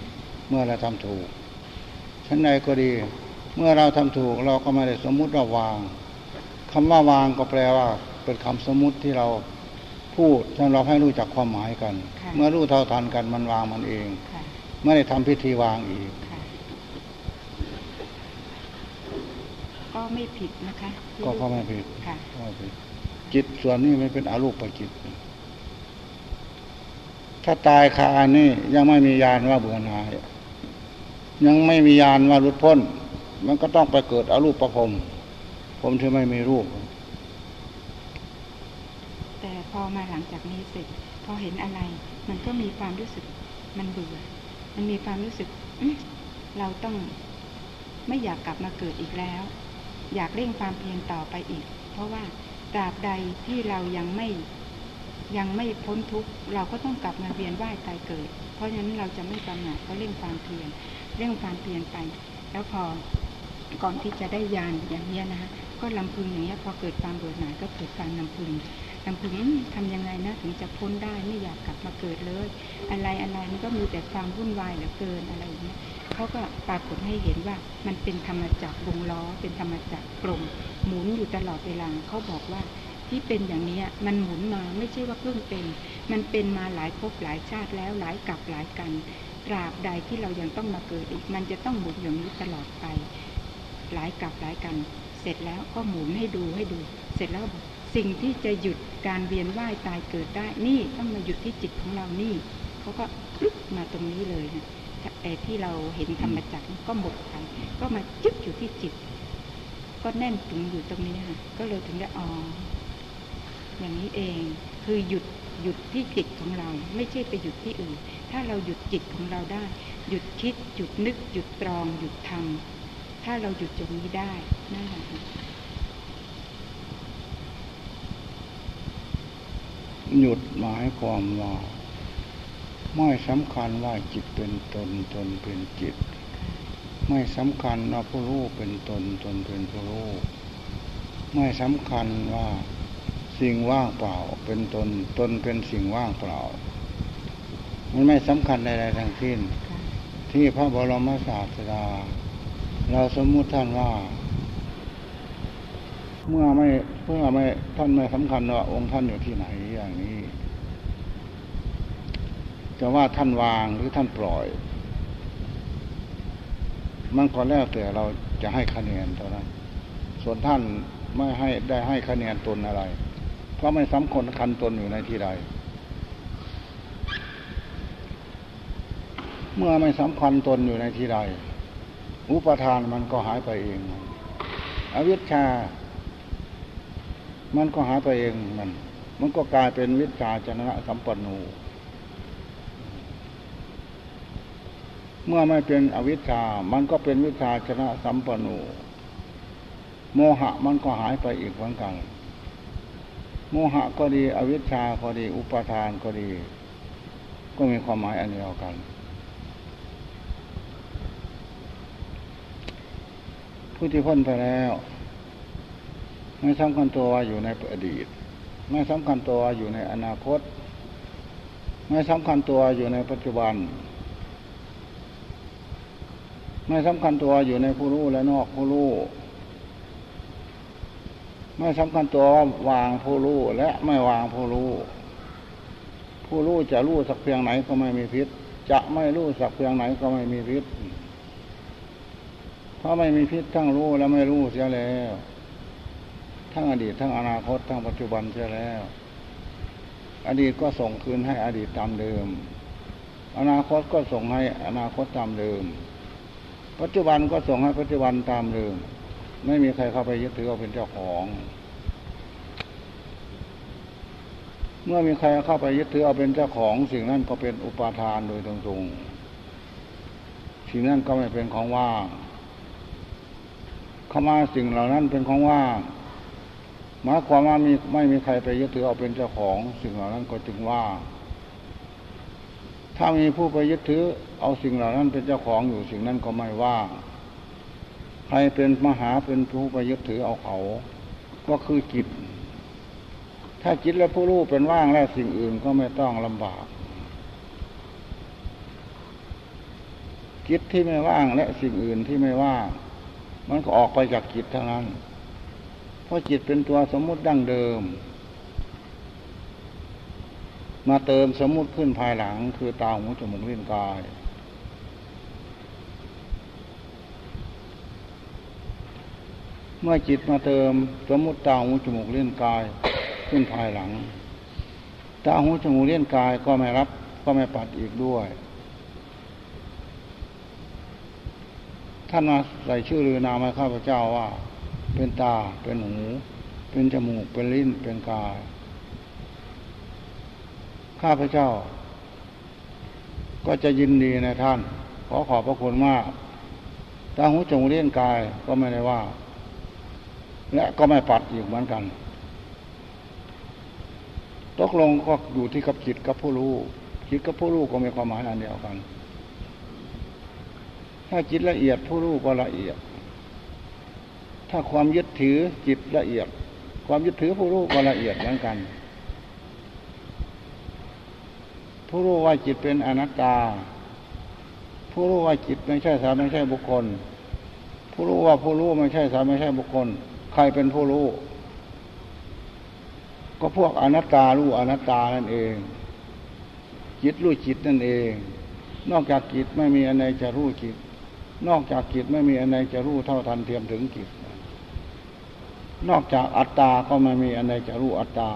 เมื่อเราทำถูกชั้นใดก็ดี เมื่อเราทำถูกเราก็ไม่ได้สมมุติว่าวางคำว่าวางก็แปลว่าเป็นคำสมมุติที่เราพูดถ้าเราให้รู้จักความหมายกันค่ะเมื่อรู้เท่าทันกันมันวางมันเองค่ะไม่ได้ทำพิธีวางอีกค่ะก็ไม่ผิดนะคะที่ก็ก็ไม่ผิดค่ะก็ไม่ผิด จิตส่วนนี้มันเป็นอารูปจิต ถ้าตายคานี่ยังไม่มียานว่าเบื่อหน่าย ยังไม่มียานว่าหลุดพ้น มันก็ต้องไปเกิดอารูปประพรมผมที่ไม่มีรูป แต่พอมาหลังจากนี้เสร็จพอเห็นอะไร มันก็มีความรู้สึกมันเบื่อ มันมีความรู้สึกเราต้องไม่อยากกลับมาเกิดอีกแล้ว อยากเร่งความเพียรต่อไปอีก เพราะว่าตราบใดที่เรายังไม่ ยังไม่พ้นทุกข์เราก็ต้องกลับมาเวียนว่ายตายเกิด เพราะฉะนั้นเราจะไม่ประมาทก็เร่งความเพียรเร่งความเพียรไป แล้วพอก่อนที่จะได้ยานอย่างนี้นะคะก็ลำพึงอย่างเงี้พอเกิดความเบื่อหน่ายก็เกิดการลำพึงลำพึงทำยังไงนะถึงจะพ้นได้ไม่อยากกลับมาเกิดเลย อะไรอะไรมันก็มีแต่ความวุ่นวายเหลือเกินอะไรอย่างเงี้ยเขาก็ปรากฏให้เห็นว่ามันเป็นธรรมจักรวงล้อเป็นธรรมจักรกลมหมุนอยู่ตลอดเวลาเขาบอกว่า ที่เป็นอย่างนี้มันหมุนมาไม่ใช่ว่าเพิ่งเป็น มันเป็นมาหลายภพหลายชาติแล้วหลายกับหลายกันตราบใดที่เรายังต้องมาเกิดอีก มันจะต้องหมุนอย่างนี้ตลอดไป หลายกับหลายกัน เสร็จแล้วก็หมุนให้ดูให้ดู เสร็จแล้วสิ่งที่จะหยุดการเวียนว่ายตายเกิดได้นี่ต้องมาหยุดที่จิตของเรานี่เขาก็ปึ๊บมาตรงนี้เลยนะแต่ที่เราเห็นธรรมจักรก็หมดไปก็มาจึ๊บอยู่ที่จิต ก็แน่นถึงอยู่ตรงนี้ค่ะก็เลยถึงได้อ๋อ อย่างนี้เองคือหยุดหยุดที่จิตของเรา ไม่ใช่ไปหยุดที่อื่น ถ้าเราหยุดจิตของเราได้ หยุดคิด หยุดนึก หยุดตรอง หยุดทำถ้าเราหยุดตรงนี้ได้นั่นแหละหยุดหมายความว่าไม่สำคัญว่าจิตเป็นตนตนเป็นจิต ไม่สำคัญว่าผู้รู้เป็นตนตนเป็นผู้รู้ไม่สำคัญว่า สิ่งว่างเปล่า เป็นตนตนเป็นสิ่งว่างเปล่า มันไม่สำคัญใดๆทั้งสิ้นค่ะที่พระบรมศาสดา เราสมมุติท่านว่า เมื่อไม่เมื่อไม่ท่านไม่สำคัญว่าองค์ท่านอยู่ที่ไหนอย่างนี้จะว่าท่านวางหรือท่านปล่อย มันก็แล้วแต่เราจะให้คะแนนเท่านั้น ส่วนท่านไม่ให้ได้ให้คะแนนตนอะไร เพราะไม่สำคัญคันตนอยู่ในที่ใด เมื่อไม่สำคัญตนอยู่ในที่ใด อุปทานมันก็หายไปเอง อวิชชา มันก็หายไปเองมัน มันก็กลายเป็นวิชาจนะสัมปันโนเมื่อไม่เป็นอวิชชา มันก็เป็นวิชาชนะสัมปันโนโมหะมันก็หายไปอีกเหมือนกัน โมหะก็ดี อวิชชาก็ดี อุปทานก็ดี ก็มีความหมายอันเดียวกัน ผู้ที่พ้นไปแล้ว ไม่สำคัญตัวว่าอยู่ในอดีต ไม่สำคัญตัวว่าอยู่ในอนาคต ไม่สำคัญตัวอยู่ในปัจจุบัน ไม่สำคัญตัวอยู่ในผู้รู้และนอกผู้รู้ ไม่สำคัญตัวว่าวางผู้รู้และไม่วางผู้รู้ผู้รู้จะรู้สักเพียงไหนก็ไม่มีพิษ จะไม่รู้สักเพียงไหนก็ไม่มีพิษ เพราะไม่มีพิษทั้งรู้และไม่รู้เสียแล้ว ทั้งอดีตทั้งอนาคตทั้งปัจจุบันเสียแล้ว อดีตก็ส่งคืนให้อดีตตามเดิม อนาคตก็ส่งให้อนาคตตามเดิม ปัจจุบันก็ส่งให้ปัจจุบันตามเดิม ไม่มีใครเข้าไปยึดถือว่าเป็นเจ้าของ เมื่อมีใครเข้าไปยึดถือเอาเป็นเจ้าของ สิ่งนั้นก็เป็นอุปาทานโดยตรงๆสิ่งนั้นก็ไม่เป็นของว่างเข้ามาสิ่งเหล่านั้นเป็นของว่างหมายความว่ามีไม่มีใครไปยึดถือเอาเป็นเจ้าของ สิ่งเหล่านั้นก็จึงว่างถ้ามีผู้ไปยึดถือเอาสิ่งเหล่านั้นเป็นเจ้าของอยู่สิ่งนั้นก็ไม่ว่าง ใครเป็นมหาเป็นผู้ไปยึดถือเอาเขา ก็คือจิต ถ้าจิตและผู้รู้เป็นว่างแล้วสิ่งอื่นก็ไม่ต้องลำบาก จิตที่ไม่ว่างและสิ่งอื่นที่ไม่ว่าง มันก็ออกไปจากจิตเท่านั้น เพราะจิตเป็นตัวสมมุติดั้งเดิม มาเติมสมมุติขึ้นภายหลังคือตาหูจมูกลิ้นกาย มื่อจิตมาเติมสมมุติตาหูจมูกเลิ้ยนกายขึ้นภายหลังตาหูจมูกเลิ้ยนกายก็ไม่รับก็ไม่ปัดอีกด้วย ท่านมาใส่ชื่อหรือนามให้ข้าพเจ้าว่า เป็นตาเป็นหู เป็นจมูกเป็นลิ้นเป็นกาย ข้าพเจ้า ก็จะยินดีในท่าน ขอขอบพระคุณมากตาหูจมูกเลี้ยงกายก็ไม่ได้ว่า และก็ไม่ปัดอีกเหมือนกัน ตกลงก็อยู่ที่กับจิตกับผู้รู้จิตกับผู้รู้ก็มีความหมายอันเดียวกัน ถ้าจิตละเอียดผู้รู้ก็ละเอียด ถ้าความยึดถือจิตละเอียด ความยึดถือผู้รู้ก็ละเอียดเหมือนกัน ผู้รู้ว่าจิตเป็นอนัตตา ผู้รู้ว่าจิตไม่ใช่สารไม่ใช่บุคคล ผู้รู้ว่าผู้รู้ไม่ใช่สารไม่ใช่บุคคล ใครเป็นผู้รู้ ก็พวกอนัตตารู้อนัตตานั่นเอง จิตรู้จิตนั่นเอง นอกจากจิตไม่มีอะไรจะรู้จิต นอกจากจิตไม่มีอะไรจะรู้เท่าทันเทียมถึงจิต นอกจากอัตตาก็ไม่มีอะไรจะรู้อัตตา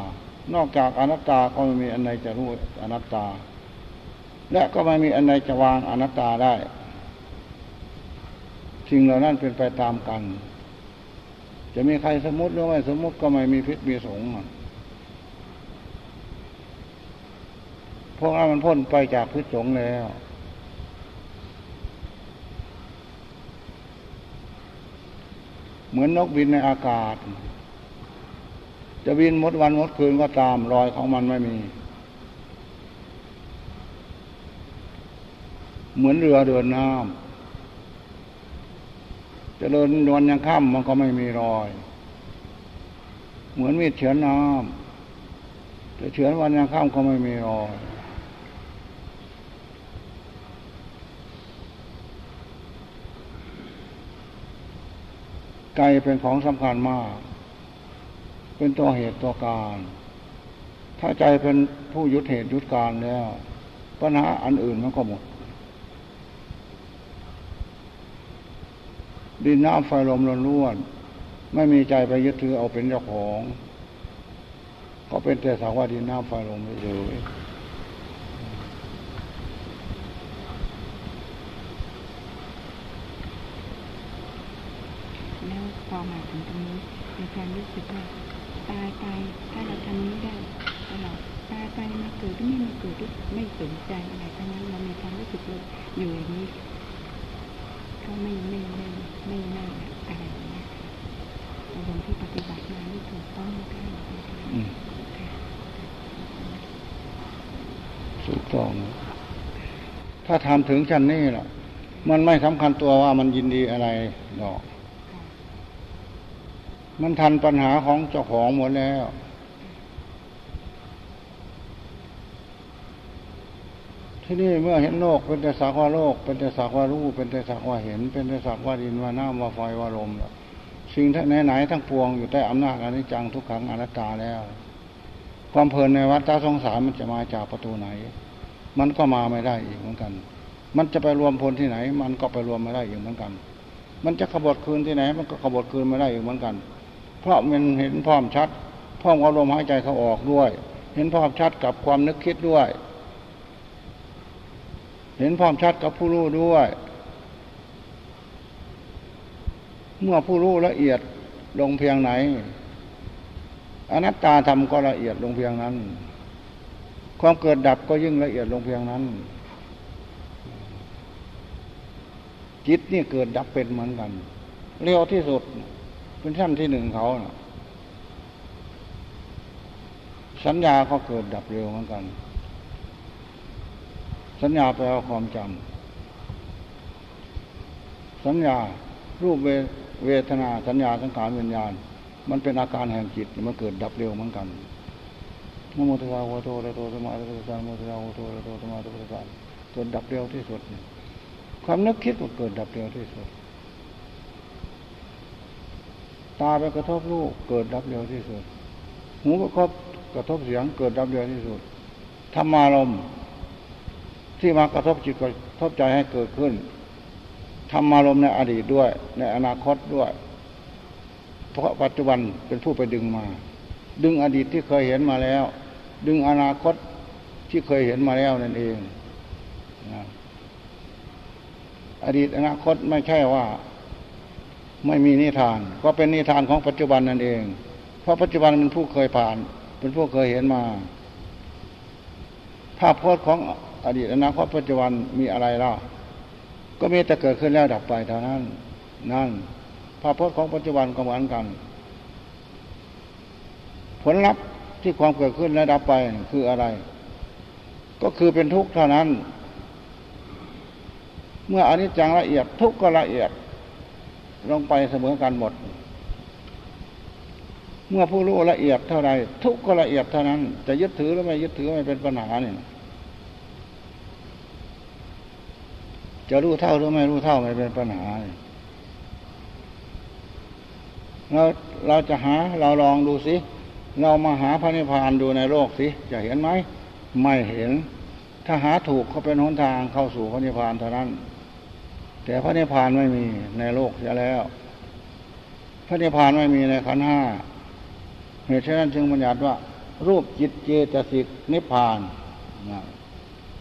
นอกจากอนัตตาก็ไม่มีอะไรจะรู้อนัตตา และก็ไม่มีอะไรจะวางอนัตตาได้สิ่งเหล่านั้นเป็นไปตามกัน จะมีใครสมมติหรือไม่สมมติก็ไม่มีพิษมีสงพวกนั้นมันพ้นไปจากพิษสงแล้ว เหมือนนกบินในอากาศ จะบินมดวันมดคืนก็ตามรอยของมันไม่มี เหมือนเรือเดินน้ำ จะเดินวันยังค่ำมันก็ไม่มีรอย เหมือนมีดเฉือนน้ำจะเฉือนวันยังค่ำก็ไม่มีรอยไกเป็นของสำคัญมาก เป็นตัวเหตุตัวการ ถ้าใจเป็นผู้ยุดเหตุยุดการแล้ว ปัญหาอันอื่นมันก็หมด ดินน้ำไฟลมล้วนๆไม่มีใจไปยึดถือเอาเป็นเจ้าของ ก็เป็นแต่สักว่าดินน้ำไฟลมเฉยแล้วพอมาถึงตรงนี้มีความรู้สึกว่าตายไปถ้าเราทำนี้ได้ตลอดตายไปมาเกิดหรือไม่มาเกิดไม่สนใจอะไรทั้งนั้นเรามีความรู้สึกอยู่อย่างนี้ก็ไม่ไม่ไม่ ไม่น่าอะไรเงี้ยตกลงที่ปฏิบัติมานี่ถูกต้องนะคะๆอืมถูกต้อง ถ้าทำถึงชั้นนี้ล่ะ มันไม่สำคัญตัวว่ามันยินดีอะไรดอก มันทันปัญหาของเจ้าของหมดแล้ว ที่นี่เมื่อเห็นโลกเป็นแต่สักว่าโลก เป็นแต่สักว่ารู้ เป็นแต่สักว่าเห็น เป็นแต่สักว่าดินว่าน้ำว่าไฟว่าลมแล้วสิ่งไหนๆทั้งปวงอยู่ใต้อำนาจอนิจจังทุกขังอนัตตาแล้ว ความเพลินในวัฏสงสารมันจะมาจากประตูไหน มันก็มาไม่ได้อีกเหมือนกัน มันจะไปรวมพลที่ไหน มันก็ไปรวมไม่ได้อีกเหมือนกัน มันจะขบวคืนที่ไหน มันก็ขบวคืนไม่ได้อีกเหมือนกัน เพราะมันเห็นพร้อมชัดพร้อมอารมณ์หายใจเขาออกด้วย เห็นพร้อมชัดกับความนึกคิดด้วย เห็นพร้อมชัดกับผู้รู้ด้วย เมื่อผู้รู้ละเอียดลงเพียงไหน อนัตตาธรรมก็ละเอียดลงเพียงนั้น ความเกิดดับก็ยิ่งละเอียดลงเพียงนั้นจิตนี่เกิดดับเป็นเหมือนกัน เร็วที่สุด เป็นชั้นที่หนึ่งเขานะสัญญาก็เกิดดับเร็วเหมือนกัน สัญญาแปลว่าความจำสัญญารูปเวทนา สัญญาสังขารวิญญาณ มันเป็นอาการแห่งจิตมันเกิดดับเร็วเหมือนกันนโมตัสสะวะโตระโตสมาธิสสะนโมตัสสะวะโตระโตสมาธิสสะเกิดดับเร็วที่สุด ความนึกคิดก็เกิดดับเร็วที่สุด ตาไปกระทบรูปเกิดดับเร็วที่สุด หูกระทบกระทบเสียงเกิดดับเร็วที่สุดธรรมารม ที่มากระทบจิตกระทบใจให้เกิดขึ้นธรรมารมในอดีตด้วย ในอนาคตด้วย เพราะปัจจุบันเป็นผู้ไปดึงมา ดึงอดีตที่เคยเห็นมาแล้ว ดึงอนาคตที่เคยเห็นมาแล้วนั่นเองอดีตอนาคตไม่ใช่ว่า ไม่มีนิทาน ก็เป็นนิทานของปัจจุบันนั่นเอง เพราะปัจจุบันเป็นผู้เคยผ่าน เป็นผู้เคยเห็นมา ภาพพจน์ของ อดีตอนาคตปัจจุบันมีอะไรล่าก็มีแต่เกิดขึ้นแล้วดับไปเท่านั้น นั่นภาพพจน์ของปัจจุบันก็เหมือนกัน ผลลัพธ์ที่ความเกิดขึ้นและดับไปคืออะไร ก็คือเป็นทุกข์เท่านั้น เมื่ออนิจจังละเอียดทุกข์ก็ละเอียด ลงไปเสมอกันหมด เมื่อผู้รู้ละเอียดเท่าไรทุกข์ก็ละเอียดเท่านั้น จะยึดถือหรือไม่ยึดถือไม่เป็นปัญหาเนี่ย จะรู้เท่าหรือไม่รู้เท่าไม่เป็นปัญหาเราเราจะหาเราลองดูสิเรามาหาพระนิพพานดูในโลกสิจะเห็นไหมไม่เห็น ถ้าหาถูกเขาเป็นหนทางเข้าสู่พระนิพพานเท่านั้น แต่พระนิพพานไม่มีในโลกเสียแล้ว พระนิพพานไม่มีในขันห้าเหตุฉะนั้นจึงบัญญัติว่า รูปจิตเจตสิกนิพพาน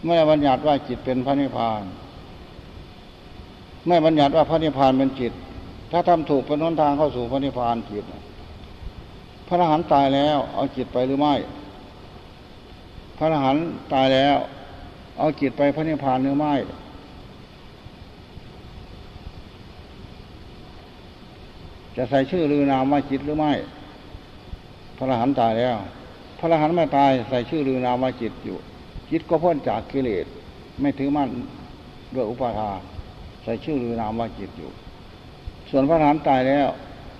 ไม่บัญญัติว่าจิตเป็นพระนิพพาน ไม่บัญญัติว่าพระนิพพานเป็นจิต ถ้าทำถูกเป็นหนทางเข้าสู่พระนิพพานจิต พระอรหันต์ตายแล้วเอาจิตไปหรือไม่ พระอรหันต์ตายแล้ว เอาจิตไปพระนิพพานหรือไม่จะใส่ชื่อหรือนามว่าจิตหรือไม่ พระอรหันต์ตายแล้ว พระอรหันต์ไม่ตายใส่ชื่อหรือนามว่าจิตอยู่ จิตก็พ้นจากกิเลส ไม่ถือมั่นด้วยอุปาทาน ใส่ชื่อหรือนามว่าจิตอยู่ ส่วนพระฐานตายแล้ว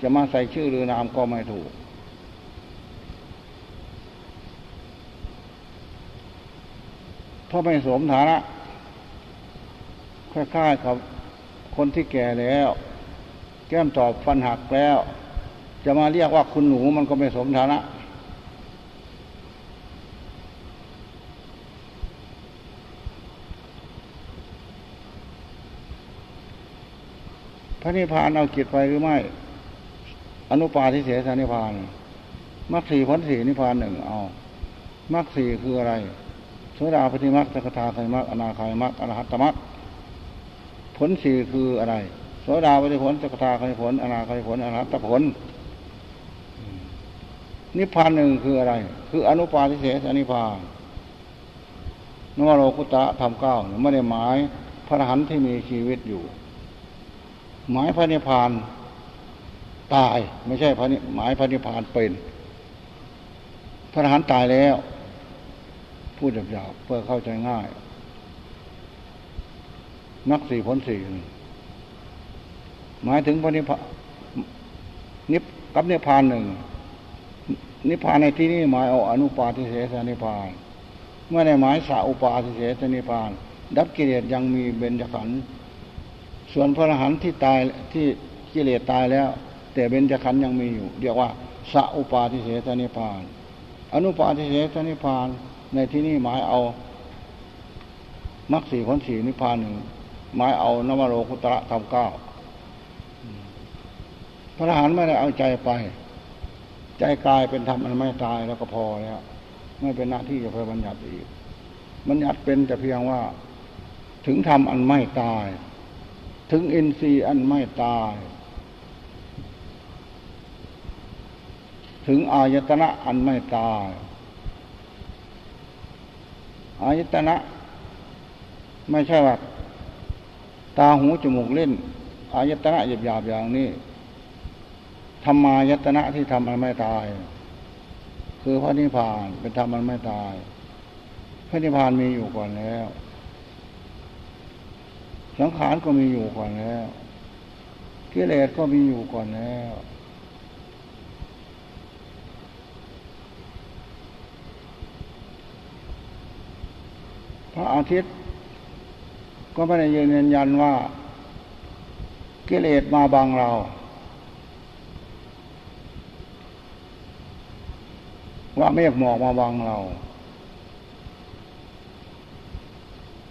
จะมาใส่ชื่อหรือนามก็ไม่ถูก เพราะไม่สมฐานะคล้ายๆกับคนที่แก่แล้ว แก้มตอบฟันหักแล้ว จะมาเรียกว่าคุณหนูมันก็ไม่สมฐานะ พระนิพพานเอาจิตไปหรือไม่ อนุปาทิเสสนิพพานมรรคสี่ผลสี่นิพพานหนึ่งเอามรรคสี่คืออะไรโสดาปฏิมรรคสกทาคายมรรคอนาคายมรรคอรหัตตมรรคผลสี่คืออะไรโสดาปฏิผลสกทาคายผลอนาคายผลอรหัตตผล นิพพานหนึ่งคืออะไร คืออนุปาทิเสสนิพพานนวโรกุตะทำเก้าไม่ได้หมายพระหันที่มีชีวิตอยู่ หมายพระนิพพานตาย ไม่ใช่พระนิหมายพระนิพพานเป็น พระอรหันต์ตายแล้ว พูดหยาบๆเพื่อเข้าใจง่ายนักสี่ผลสี่หมายถึงพระนิพพานนิพกับนิพพานหนึ่งนิพพานในที่นี้หมายเอาอนุปาทิเสสนิพพานเมื่อในหมายสาอุปาทิเสสนิพพาน ดับกิเลสยังมีเบญจขันธ์ ส่วนพระอรหันต์ที่ตายที่กิเลสตายแล้ว แต่เบญจขันธ์ยังมีอยู่ เรียกว่าสัอุปาทิเสสนิพาน อนุปาทิเสสนิพานในที่นี้หมายเอามรรคสี่ผลสี่นิพพานหนึ่งหมายเอานวโรคุตระธรรมเก้าพระอรหันต์ไม่ได้เอาใจไป ใจกายเป็นธรรมอันไม่ตายแล้วก็พอแล้วไม่เป็นหน้าที่จะไปบัญญัติอีกบัญญัติเป็นแต่เพียงว่า ถึงธรรมอันไม่ตาย ถึงอินทรีย์อันไม่ตาย ถึงอายตนะอันไม่ตาย อายตนะ ไม่ใช่ว่าตาหูจมูกเล่น อายตนะหยยาบๆอย่างนี้ธรรมายตนะที่ทำมันไม่ตาย คือพระนิพพานเป็นธรรมมันไม่ตาย พระนิพพานมีอยู่ก่อนแล้ว สังขารก็มีอยู่ก่อนแล้วกิเลสก็มีอยู่ก่อนแล้วพระอาทิตย์ ก็ไม่ได้ยืนยันว่า กิเลสมาบังเรา ว่าเมฆหมอกมาบังเรา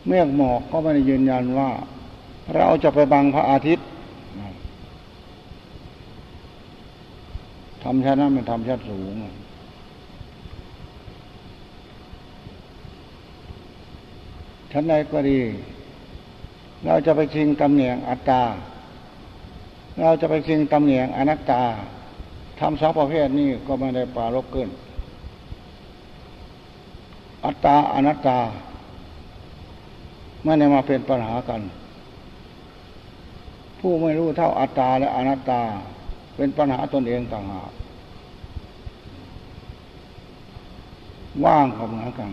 เมฆหมอกก็ไม่ได้ยืนยันว่า เราจะไปบังพระอาทิตย์ทำชั้นนั้นมันทำชั้นสูงชั้นใดก็ดี เราจะไปชิงตำแหน่งอัตตา เราจะไปชิงตำแหน่งอนัตตาทำสองประเภทนี้ก็ไม่ได้ปารกเกินอัตตาอนัตตาไม่ได้มาเป็นปัญหากัน ผู้ไม่รู้เท่าอัตตาและอนัตตา เป็นปัญหาตนเองต่างหากว่างก็เหมือนกัน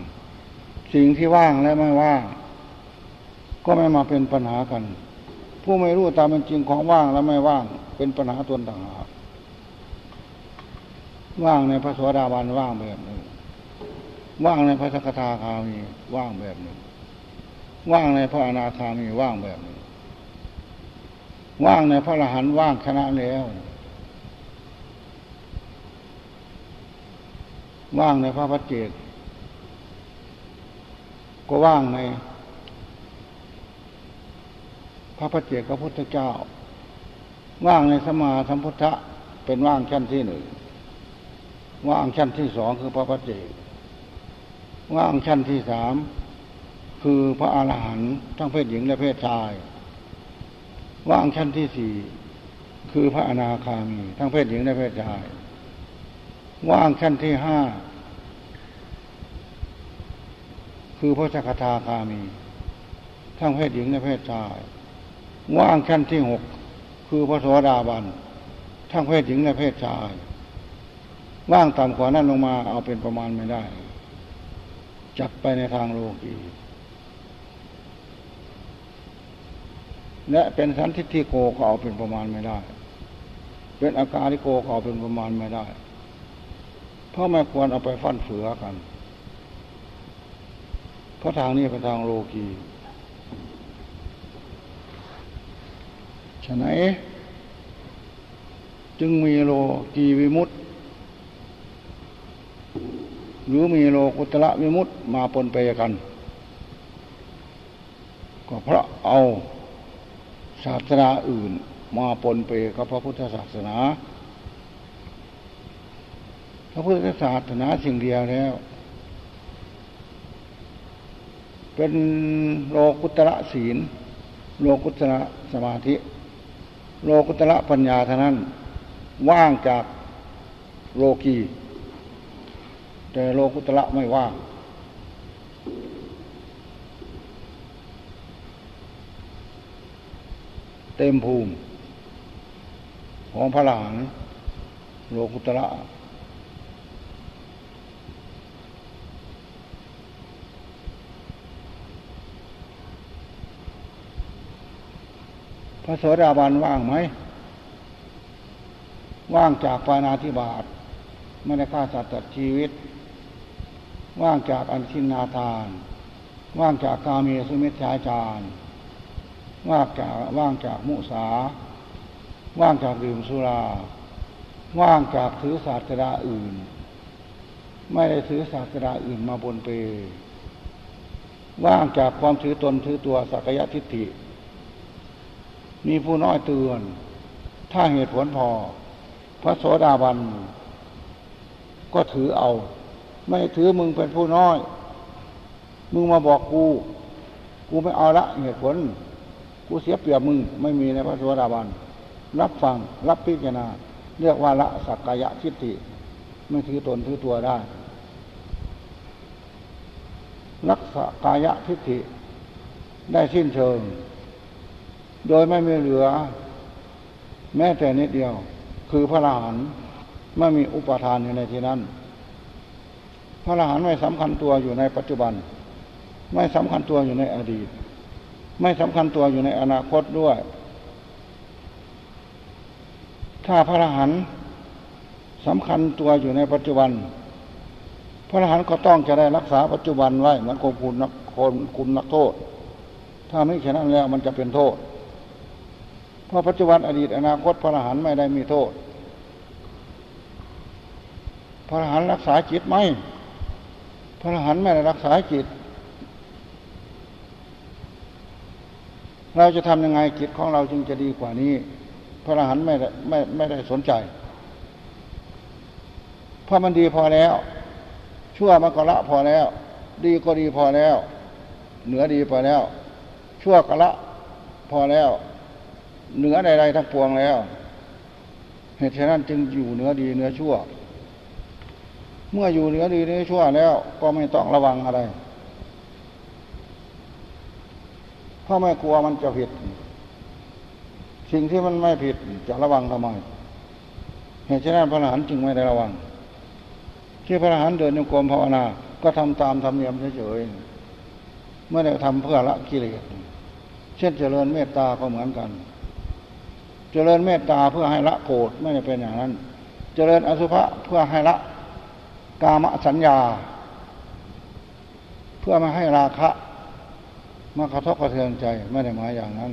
สิ่งที่ว่างและไม่ว่าง ก็ไม่มาเป็นปัญหากัน ผู้ไม่รู้ตามเป็นจริงของว่างและไม่ว่าง เป็นปัญหาตนต่างหากว่างในพระสวสดาบันว่างแบบนี้ว่างในพระสกทาคามีว่างแบบหนึ่งว่างในพระอนาคามีว่างแบบหนึ่ง ว่างในพระอรหันต์ว่างคณะแล้ว ว่างในพระพัจเจกก็ว่างใน พระพัจเจกพระพุทธเจ้า ว่างในสมาสัมพุทธะเป็นว่างชั้นที่หนึ่งว่างชั้นที่สองคือพระพัจเจกว่างชั้นที่สามคือพระอาหารหันต์ทั้งเพศหญิงและเพศชาย ว่างชั้นที่สี่คือพระอนาคามี ทั้งเพศหญิงและเพศชาย ว่างชั้นที่ห้าคือพระสกทาคามี ทั้งเพศหญิงและเพศชาย ว่างชั้นที่หกคือพระโสดาบัน ทั้งเพศหญิงและเพศชาย ว่างต่ำกว่านั้นลงมาเอาเป็นประมาณไม่ได้ จับไปในทางโลกี และเป็นสันทิฏฐิโกก็เอาเป็นประมาณไม่ได้ เป็นอาการที่โกก็เอาเป็นประมาณไม่ได้ เพราะไม่ควรเอาไปฟันเฟือกัน เพราะทางนี้เป็นทางโลกีฉะนั้นจึงมีโลกีวิมุตติหรือมีโลกุตระวิมุตต์มาปนไปกัน ก็เพราะเอา ศาสนาอื่น มาปนเปกับพระพุทธศาสนา พระพุทธศาสนาสิ่งเดียวแล้ว เป็นโลกุตระศีล โลกุตระสมาธิ โลกุตระปัญญาเท่านั้น ว่างจากโลกีแต่โลกุตระไม่ว่าง เต็มภูมิ ของพระหลานโลกุตระพระโสดาบันว่างไหม ว่างจากปานาธิบาตไม่ได้ฆ่าสัตว์ตัดชีวิต ว่างจากอันชินนาทาน ว่างจากกาเมสุมิชฌาจาร ว่างจากว่างจากมุสา ว่างจากดื่มสุรา ว่างจากถือศาสดาอื่น ไม่ได้ถือศาสดาอื่นมาบนเป ว่างจากความถือตนถือตัวสักยะทิฏฐิ มีผู้น้อยเตือน ถ้าเหตุผลพอ พระโสดาบัน ก็ถือเอา ไม่ถือมึงเป็นผู้น้อย มึงมาบอกกู กูไม่เอาละเหตุผล กูเสียเปรียบมึงไม่มีในพระโสดาบันรับฟังรับพิจารณาเรียกว่าละสักกายะทิฏฐิไม่ถือตนถือตัวได้รักษากายะทิฏฐิได้สิ้นเชิง โดยไม่มีเหลือ แม้แต่นิดเดียว คือพระอรหันต์ไม่มีอุปทานอยู่ในที่นั้น พระอรหันต์ไม่สำคัญตัวอยู่ในปัจจุบัน ไม่สำคัญตัวอยู่ในอดีต ไม่สำคัญตัวอยู่ในอนาคตด้วย ถ้าพระอรหันต์สำคัญตัวอยู่ในปัจจุบัน พระอรหันต์ก็ต้องจะได้รักษาปัจจุบันไว้เหมือนคนคุมนักคนคุมนักโทษ ถ้าไม่เช่นนั้นแล้วมันจะเป็นโทษ เพราะปัจจุบันอดีตอนาคตพระอรหันต์ไม่ได้มีโทษ พระอรหันต์รักษาจิตไหมพระอรหันต์ไม่ได้รักษาจิต เราจะทำยังไงจิตของเราจึงจะดีกว่านี้ พระอรหันต์ไม่ได้ไม่ไม่ได้สนใจเพราะมันดีพอแล้ว ชั่วมันก็ละพอแล้ว ดีก็ดีพอแล้ว เหนือดีพอแล้ว ชั่วก็ละพอแล้ว เหนือใดๆทั้งปวงแล้ว เหตุฉะนั้นจึงอยู่เหนือดีเหนือชั่ว เมื่ออยู่เหนือดีเหนือชั่วแล้ว ก็ไม่ต้องระวังอะไร เพราะไม่กลัวมันจะผิด สิ่งที่มันไม่ผิดจะระวังทำไมเหตุฉะนั้นพระอรหันต์จึงไม่ได้ระวัง ที่พระอรหันต์เดินโยกรมภาวนา ก็ทำตามธรรมเนียมเฉยๆไม่ได้ทำเพื่อละกิเลสเช่นเจริญเมตตาก็เหมือนกัน เจริญเมตตาเพื่อให้ละโกรธไม่ได้เป็นอย่างนั้น เจริญอสุภะเพื่อให้ละกามสัญญา เพื่อม่ให้ราคะ มากระทบกระเทือนใจไม่ได้หมายอย่างนั้น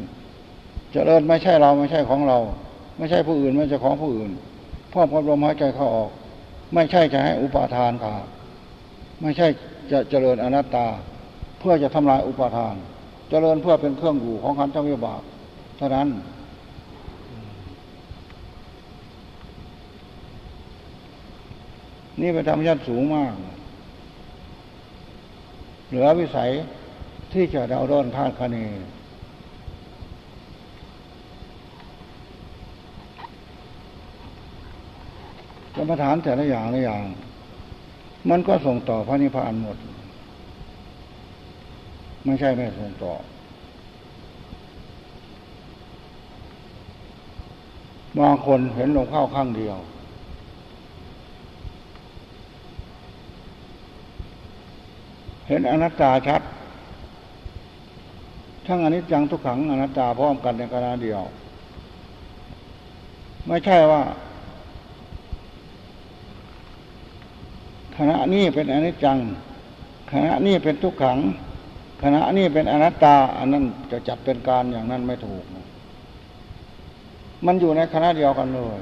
เจริญไม่ใช่เราไม่ใช่ของเรา ไม่ใช่ผู้อื่นไม่ใช่ของผู้อื่นพ่อพบลมหายใจเข้าออก ไม่ใช่จะให้อุปาทานขาดไม่ใช่จะเจริญอนัตตา เพื่อจะทำลายอุปาทาน เจริญเพื่อเป็นเครื่องอยู่ของขันธ์วิบากเท่านั้นนี่เป็นธรรมชาติสูงมาก เหลือวิสัย ที่จะเดาด้นคาดคะเนกรรมฐานแต่ละอย่างละอย่าง มันก็ส่งต่อพระนิพพานหมด ไม่ใช่ไม่ส่งต่อ บางคนเห็นลงเข้าข้างเดียวเห็นอนัตตาชัด ทั้งอนิจจังทุกขังอนัตตาพร้อมกันในขณะเดียว ไม่ใช่ว่าขณะนี้เป็นอนิจจัง ขณะนี้เป็นทุกขัง ขณะนี้เป็นอนัตตา อันนั้นจะจัดเป็นการอย่างนั้นไม่ถูก มันอยู่ในคณะเดียวกันเลย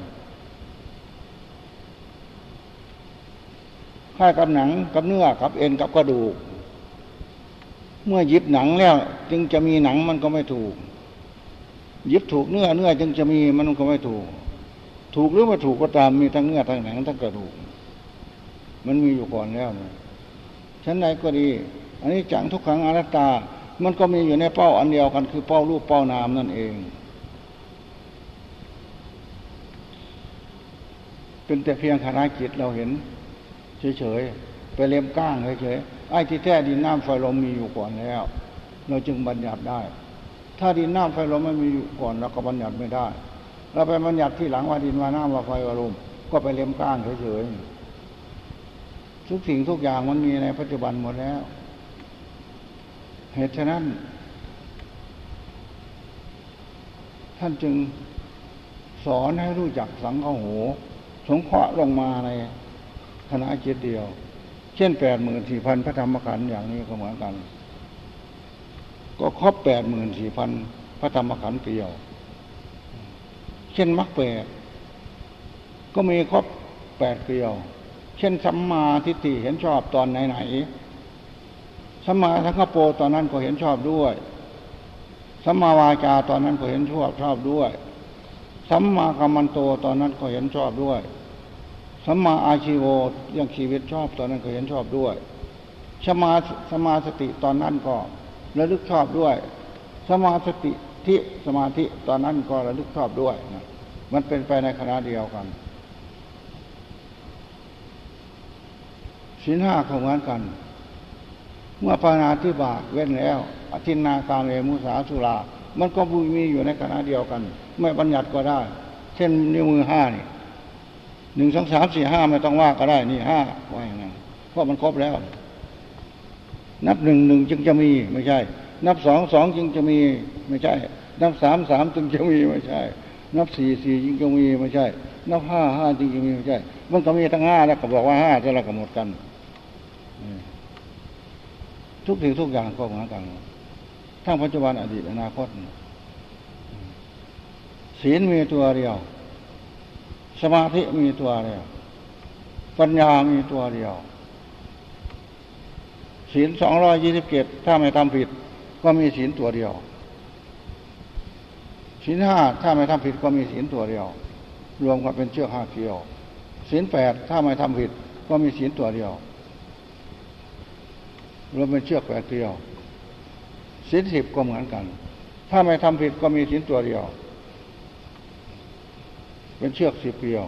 ค่ายกับหนังกับเนื้อกับเอ็นกับกระดูก เมื่อยิบหนังแล้ว จึงจะมีหนังมันก็ไม่ถูกยิบถูกเนื้อเนื้อจึงจะมีมันก็ไม่ถูก ถูกหรือไม่ถูกก็ตามมีทั้งเนื้อทั้งหนังทั้งกระดูก มันมีอยู่ก่อนแล้วนะชั้นใดก็ดี อันนี้จังทุกขังอนัตตา มันก็มีอยู่ในเป้าอันเดียวกันคือเป้ารูปเป้านามนั่นเอง เป็นแต่เพียงคณะจิตเราเห็นเฉยๆไปเล็มก้างเฉยๆ ไอ้ที่แท้ดินน้ำไฟลมมีอยู่ก่อนแล้ว เราจึงบัญญัติได้ ถ้าดินน้ำไฟลมไม่มีอยู่ก่อนเราก็บัญญัติไม่ได้ เราไปบัญญัติที่หลังว่าดินว่าน้ำว่าไฟว่าลมก็ไปเล็มก้างเฉยๆทุกสิ่งทุกอย่างมันมีในปัจจุบันหมดแล้ว เหตุฉะนั้น ท่านจึงสอนให้รู้จักสังฆโหสงเคราะห์ลงมาในคณะจิตเดียว เช่นแปดหมื่นสี่พันพระธรรมขันธ์อย่างนี้ก็เหมือนกัน ก็ครบแปดหมื่นสี่พันพระธรรมขันธ์เดียว เช่นมรรคแปดก็มีครบแปดเกลียว เช่นสัมมาทิฏฐิเห็นชอบตอนไหนไหนสัมมาสังกปรตอนนั้นก็เห็นชอบด้วยสัมมาวาจาตอนนั้นก็เห็นชอบชอบด้วยสัมมากัมมันโตตอนนั้นก็เห็นชอบด้วย สัมมาอาชีโวยังชีวิตชอบตอนนั้นก็เห็นชอบด้วยสมาสมาสติตอนนั้นก็ระลึกชอบด้วย สมาสติที่สมาธิตอนนั้นก็ระลึกชอบด้วยนะมันเป็นไปในคณะเดียวกันสินห้าของเหมือนกัน เมื่อปานาธิบาเว้นแล้วอธินาการเวมุสาสุรา มันก็มีอยู่ในคณะเดียวกัน ไม่บัญญัติก็ได้ เช่นนิ้วมือห้านี่ หนึ่งสองสามสี่ห้าไม่ต้องว่าก็ได้ นี่ห้าว่าอย่างนั้นเพราะมันครบแล้ว นับหนึ่งหนึ่งจึงจะมีไม่ใช่ นับสองสองจึงจะมีไม่ใช่ นับสามสามจึงจะมีไม่ใช่ นับสี่สี่จึงจะมีไม่ใช่ นับห้าห้าจึงจะมีไม่ใช่ มันก็มีทั้งห้าแล้วก็บอกว่าห้าจะเราก็หมดกันทุกสิ่งทุกอย่างก็เหมือนกันทั้งปัจจุบันอดีตอนาคตศีลมีตัวเดียว สมาธิมีตัวเดียวปัญญามีตัวเดียวศีลสองร้อยยี่สิบเจ็ดถ้าไม่ทำผิด ก็มีศีลตัวเดียวศีลห้าถ้าไม่ทำผิดก็มีศีลตัวเดียว รวมกันเป็นเชือกห้าเกลียวศีลแปดถ้าไม่ทำผิด ก็มีศีลตัวเดียว รวมเป็นเชือกแปดเกลียวศีลสิบก็เหมือนกัน ถ้าไม่ทำผิดก็มีศีลตัวเดียว เป็นเชือกสิบเกลียว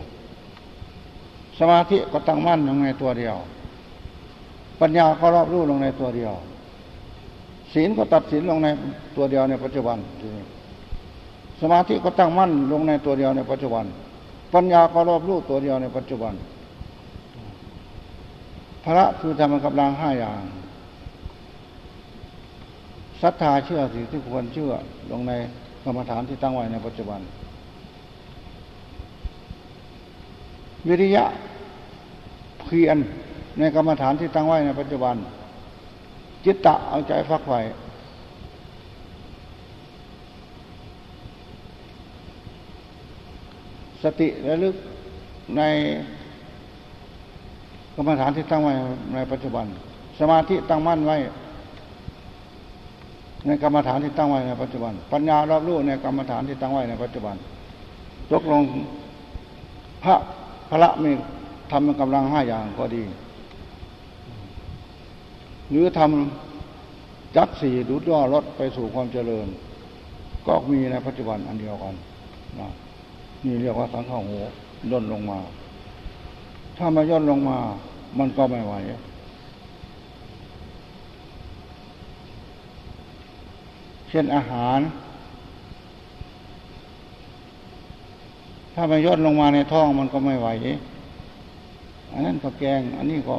สมาธิก็ตั้งมั่นลงในตัวเดียว ปัญญาก็รอบรู้ลงในตัวเดียว ศีลก็ตัดสินลงในตัวเดียวในปัจจุบันสมาธิก็ตั้งมั่นลงในตัวเดียวในปัจจุบัน ปัญญาก็รอบรู้ตัวเดียวในปัจจุบันพระคือทำกำลังห้าอย่างศรัทธาเชื่อสิ่งที่ควรเชื่อลงในกรรมฐานที่ตั้งไว้ในปัจจุบัน วิริยะเพียรในกรรมฐานที่ตั้งไว้ในปัจจุบัน จิตตะเอาใจฟักไฟสติระลึกในกรรมฐานที่ตั้งไว้ในปัจจุบัน สมาธิตั้งมั่นไว้ ในกรรมฐานที่ตั้งไว้ในปัจจุบัน ปัญญารอบรู้ในกรรมฐานที่ตั้งไว้ในปัจจุบันตกลงพระ พระมีทำกำลังห้าอย่างก็ดี หรือทำจักสี่ดูดย่อรถไปสู่ความเจริญ ก็มีในปัจจุบันอันเดียวกันนะนี่เรียกว่าสังขาหัวย่นลงมา ถ้ามาย่นลงมา มันก็ไม่ไหวเช่นอาหาร ถ้าไปย่นลงมาในท้องมันก็ไม่ไหว อันนั้นก็แกง อันนี้ก็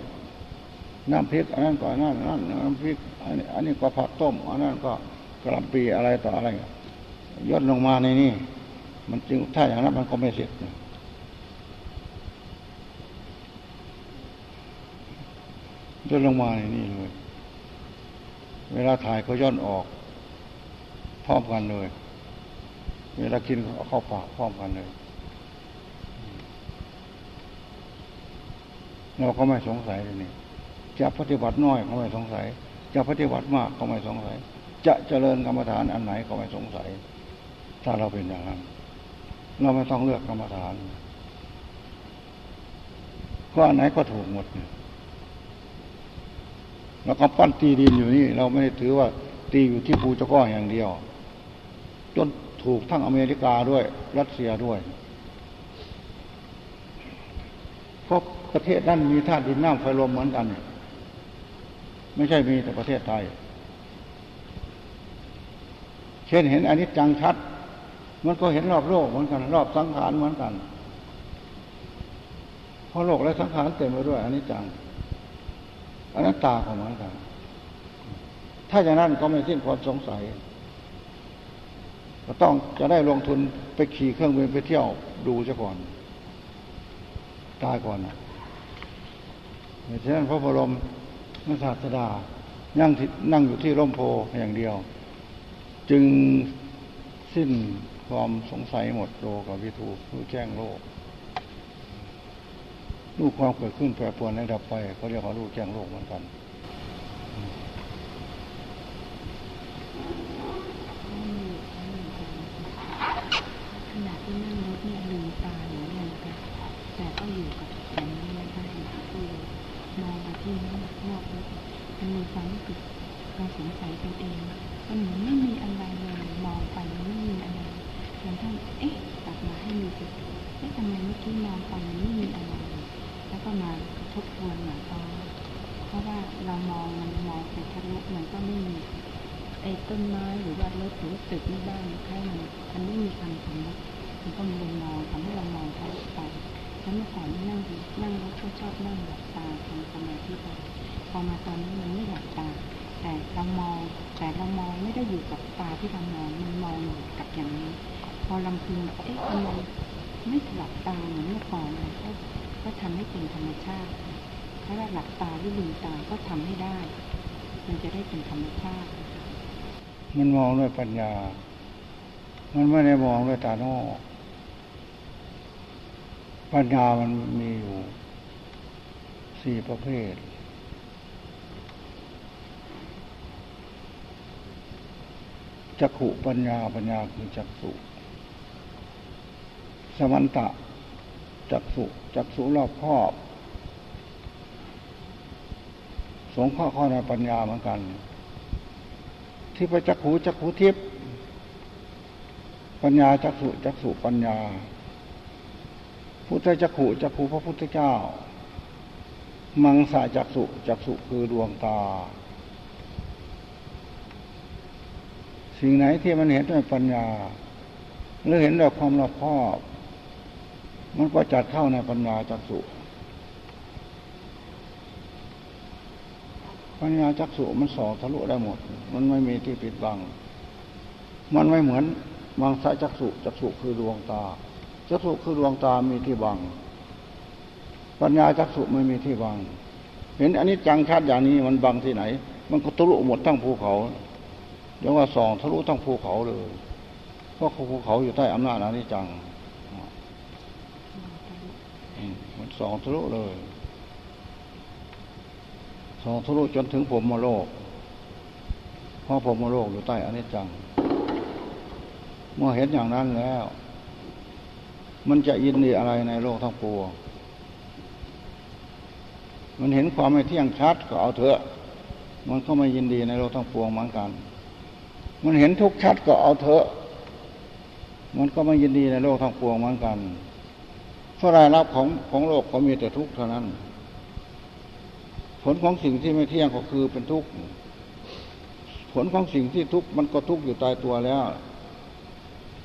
น้ำพริก อันนั้นก็นั่นนั่นน้ำพริกอันนี้อันนี้ก็ผักต้ม อันนั้นก็กระปีอะไรต่ออะไรย่นลงมาในนี่ มันจึงถ้าอย่างนั้นมันก็ไม่เสร็จย่นลงมาในนี่เลย เวลาถ่ายก็ย่นออกพร้อมกันเลย เวลากินเข้าปากพร้อมกันเลย เราก็ไม่สงสัยเลยนี่จะปฏิบัติน้อยก็ไม่สงสัย จะปฏิบัติมากก็ไม่สงสัย จะเจริญกรรมฐานอันไหนก็ไม่สงสัย ถ้าเราเป็นอย่างนั้น เราไม่ต้องเลือกกรรมฐานก็อันไหนก็ถูกหมดเลยแล้วก็ปั้นตีดินอยู่นี่ เราไม่ได้ถือว่าตีอยู่ที่ภูเจ้าก้ออย่างเดียว จนถูกทั้งอเมริกาด้วย รัสเซียด้วยเพราะ ประเทศนั้นมีธาตุดินน้ำไฟลมเหมือนกันไม่ใช่มีแต่ประเทศไทย เช่นเห็นอันนี้จังชัด มันก็เห็นรอบโลกเหมือนกัน รอบสังขารเหมือนกันเพราะโลกและสังขารเต็มไปด้วยอันนี้จังอนนั้นตาของเหมือนกัน ถ้าอย่างนั้นก็ไม่สิ้นความสงสัยก็ต้องจะได้ลงทุนไปขี่เครื่องบินไปเที่ยวดูซะก่อนตายก่อนนะ ฉะนั้นพระบรมนักศาสดานั่งนั่งอยู่ที่ร่มโพอย่างเดียว จึงสิ้นความสงสัยหมดโลกับวิทูรู้แจ้งโลกรู้ความเกิดขึ้นแปรปรวนในดับไปเขาเรียกว่ารู้แจ้งโลกเหมือนกันขณะที่นั่งรถเนี่ยลืมตาหรือยังคะแต่ก็อยู่กับอย่างนี้นะคะอยู่กับผู้รู้ มองมาที่นอกนอกรถมันมีความรู้สึกเราสงสัยตัวเองมันเหมือนไม่มีอะไรเลยมองไปมันไม่มีอะไรจนทั้งเอ๊ะกลับมาให้มีสติเอ๊ะทำไมเมื่อกี้มองไปมันไม่มีอะไรเลยแล้วก็มาทบทวนเหมือนตอนเพราะว่าเรามองมันมองไปทะลุมันก็ไม่มีไอ้ต้นไม้หรือว่ารถหรือตึกนี่บ้านใครมันมันไม่มีคำสมมติมันก็มันมองทำให้เรามองทะลุไป แล้วเมื่อก่อนนั่งดูนั่งรถก็ชอบนั่งหลับตาทำสมาธิไปพอมาตอนนี้มันไม่หลับตา แต่เรามองแต่เรามองไม่ได้อยู่กับตาที่เรามองมันมองอยู่กับอย่างนี้ พอลำพึงเอ๊ะทำไมไม่หลับตาเหมือนเมื่อก่อนเลยก็ก็ทำให้เป็นธรรมชาติถ้าเราหลับตาหรือลืมตาก็ทำให้ได้ มันจะได้เป็นธรรมชาติ มันมองด้วยปัญญา มันไม่ได้มองด้วยตานอก ปัญญามันมีอยู่สี่ประเภท จักขุปัญญาปัญญาคือจักสุสมันตะ จักสุจักสุรอบครอบสงเคราะห์เข้าในปัญญาเหมือนกัน ที่ไปจักขูจักขูทิพย์ปัญญาจักสุจักสุปัญญา พุทธจักขูจักขูพระพุทธเจ้า มังสาจักสุจักสุคือดวงตา สิ่งไหนที่มันเห็นด้วยปัญญา หรือเห็นด้วยความรอบคอบ มันก็จัดเข้าในปัญญาจักสุปัญญาจักสุมันสองทะลุได้หมด มันไม่มีที่ปิดบัง มันไม่เหมือนมังสาจักสุจักสุคือดวงตา จักสุคือดวงตามีที่บัง ปัญญาจักสุไม่มีที่บัง เห็นอันนี้จังชัดอย่างนี้มันบังที่ไหน มันก็ทะลุหมดทั้งภูเขาเรียกว่าสองทะลุทั้งภูเขาเลยเพราะภูเขาอยู่ใต้อำนาจอนิจจังมันสองทะลุเลย สองทะลุจนถึงผมมโลกเพราะผมมโลกอยู่ใต้อนิจจัง เมื่อเห็นอย่างนั้นแล้ว มันจะยินดีอะไรในโลกทั้งปวงมันเห็นความไม่เที่ยงชัดก็เอาเถอะ มันก็ไม่ยินดีในโลกทั้งปวงเหมือนกัน มันเห็นทุกชัดก็เอาเถอะ มันก็ไม่ยินดีในโลกทั้งปวงเหมือนกันเพราะรายรับของของโลกก็มีแต่ทุกข์เท่านั้น ผลของสิ่งที่ไม่เที่ยงก็คือเป็นทุกข์ ผลของสิ่งที่ทุกข์มันก็ทุกข์อยู่ตายตัวแล้ว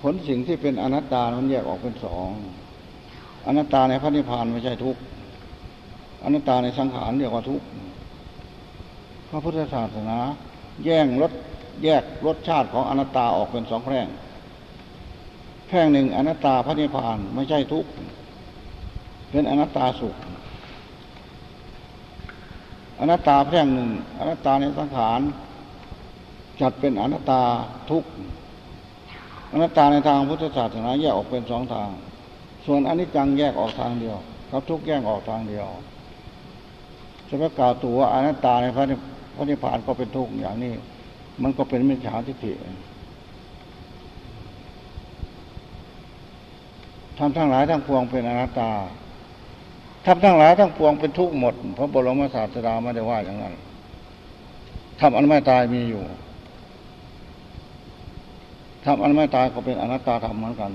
ผลสิ่งที่เป็นอนัตตามันแยกออกเป็นสองอนัตตาในพระนิพพานไม่ใช่ทุกข์อนัตตาในสังขารเรียกว่าทุกข์พระพุทธศาสนา แย่งรสแยกรสชาติของอนัตตาออกเป็นสองแพร่งแพร่งหนึ่งอนัตตาพระนิพพานไม่ใช่ทุกข์เป็นอนัตตาสุข อนัตตาแพร่งหนึ่งอนัตตาในสังขารจัดเป็นอนัตตาทุกข์ อนัตตาในทางพุทธศาสนาแยกออกเป็นสองทาง ส่วนอนิจจังแยกออกทางเดียวกับทุกแยกออกทางเดียวจะไปกล่าวตัวอนัตตาในพระนิพระนิพพานก็เป็นทุกข์อย่างนี้ มันก็เป็นมิจฉาทิฏฐิทำทั้งหลายทั้งปวงเป็นอนัตตาทำทั้งหลายทั้งปวงเป็นทุกข์หมด พระบรมศาสดาไม่ได้ว่าอย่างนั้นทำอันไม่ตายมีอยู่ ทำอันไม่ตายก็เป็นอนัตตาธรรมเหมือนกัน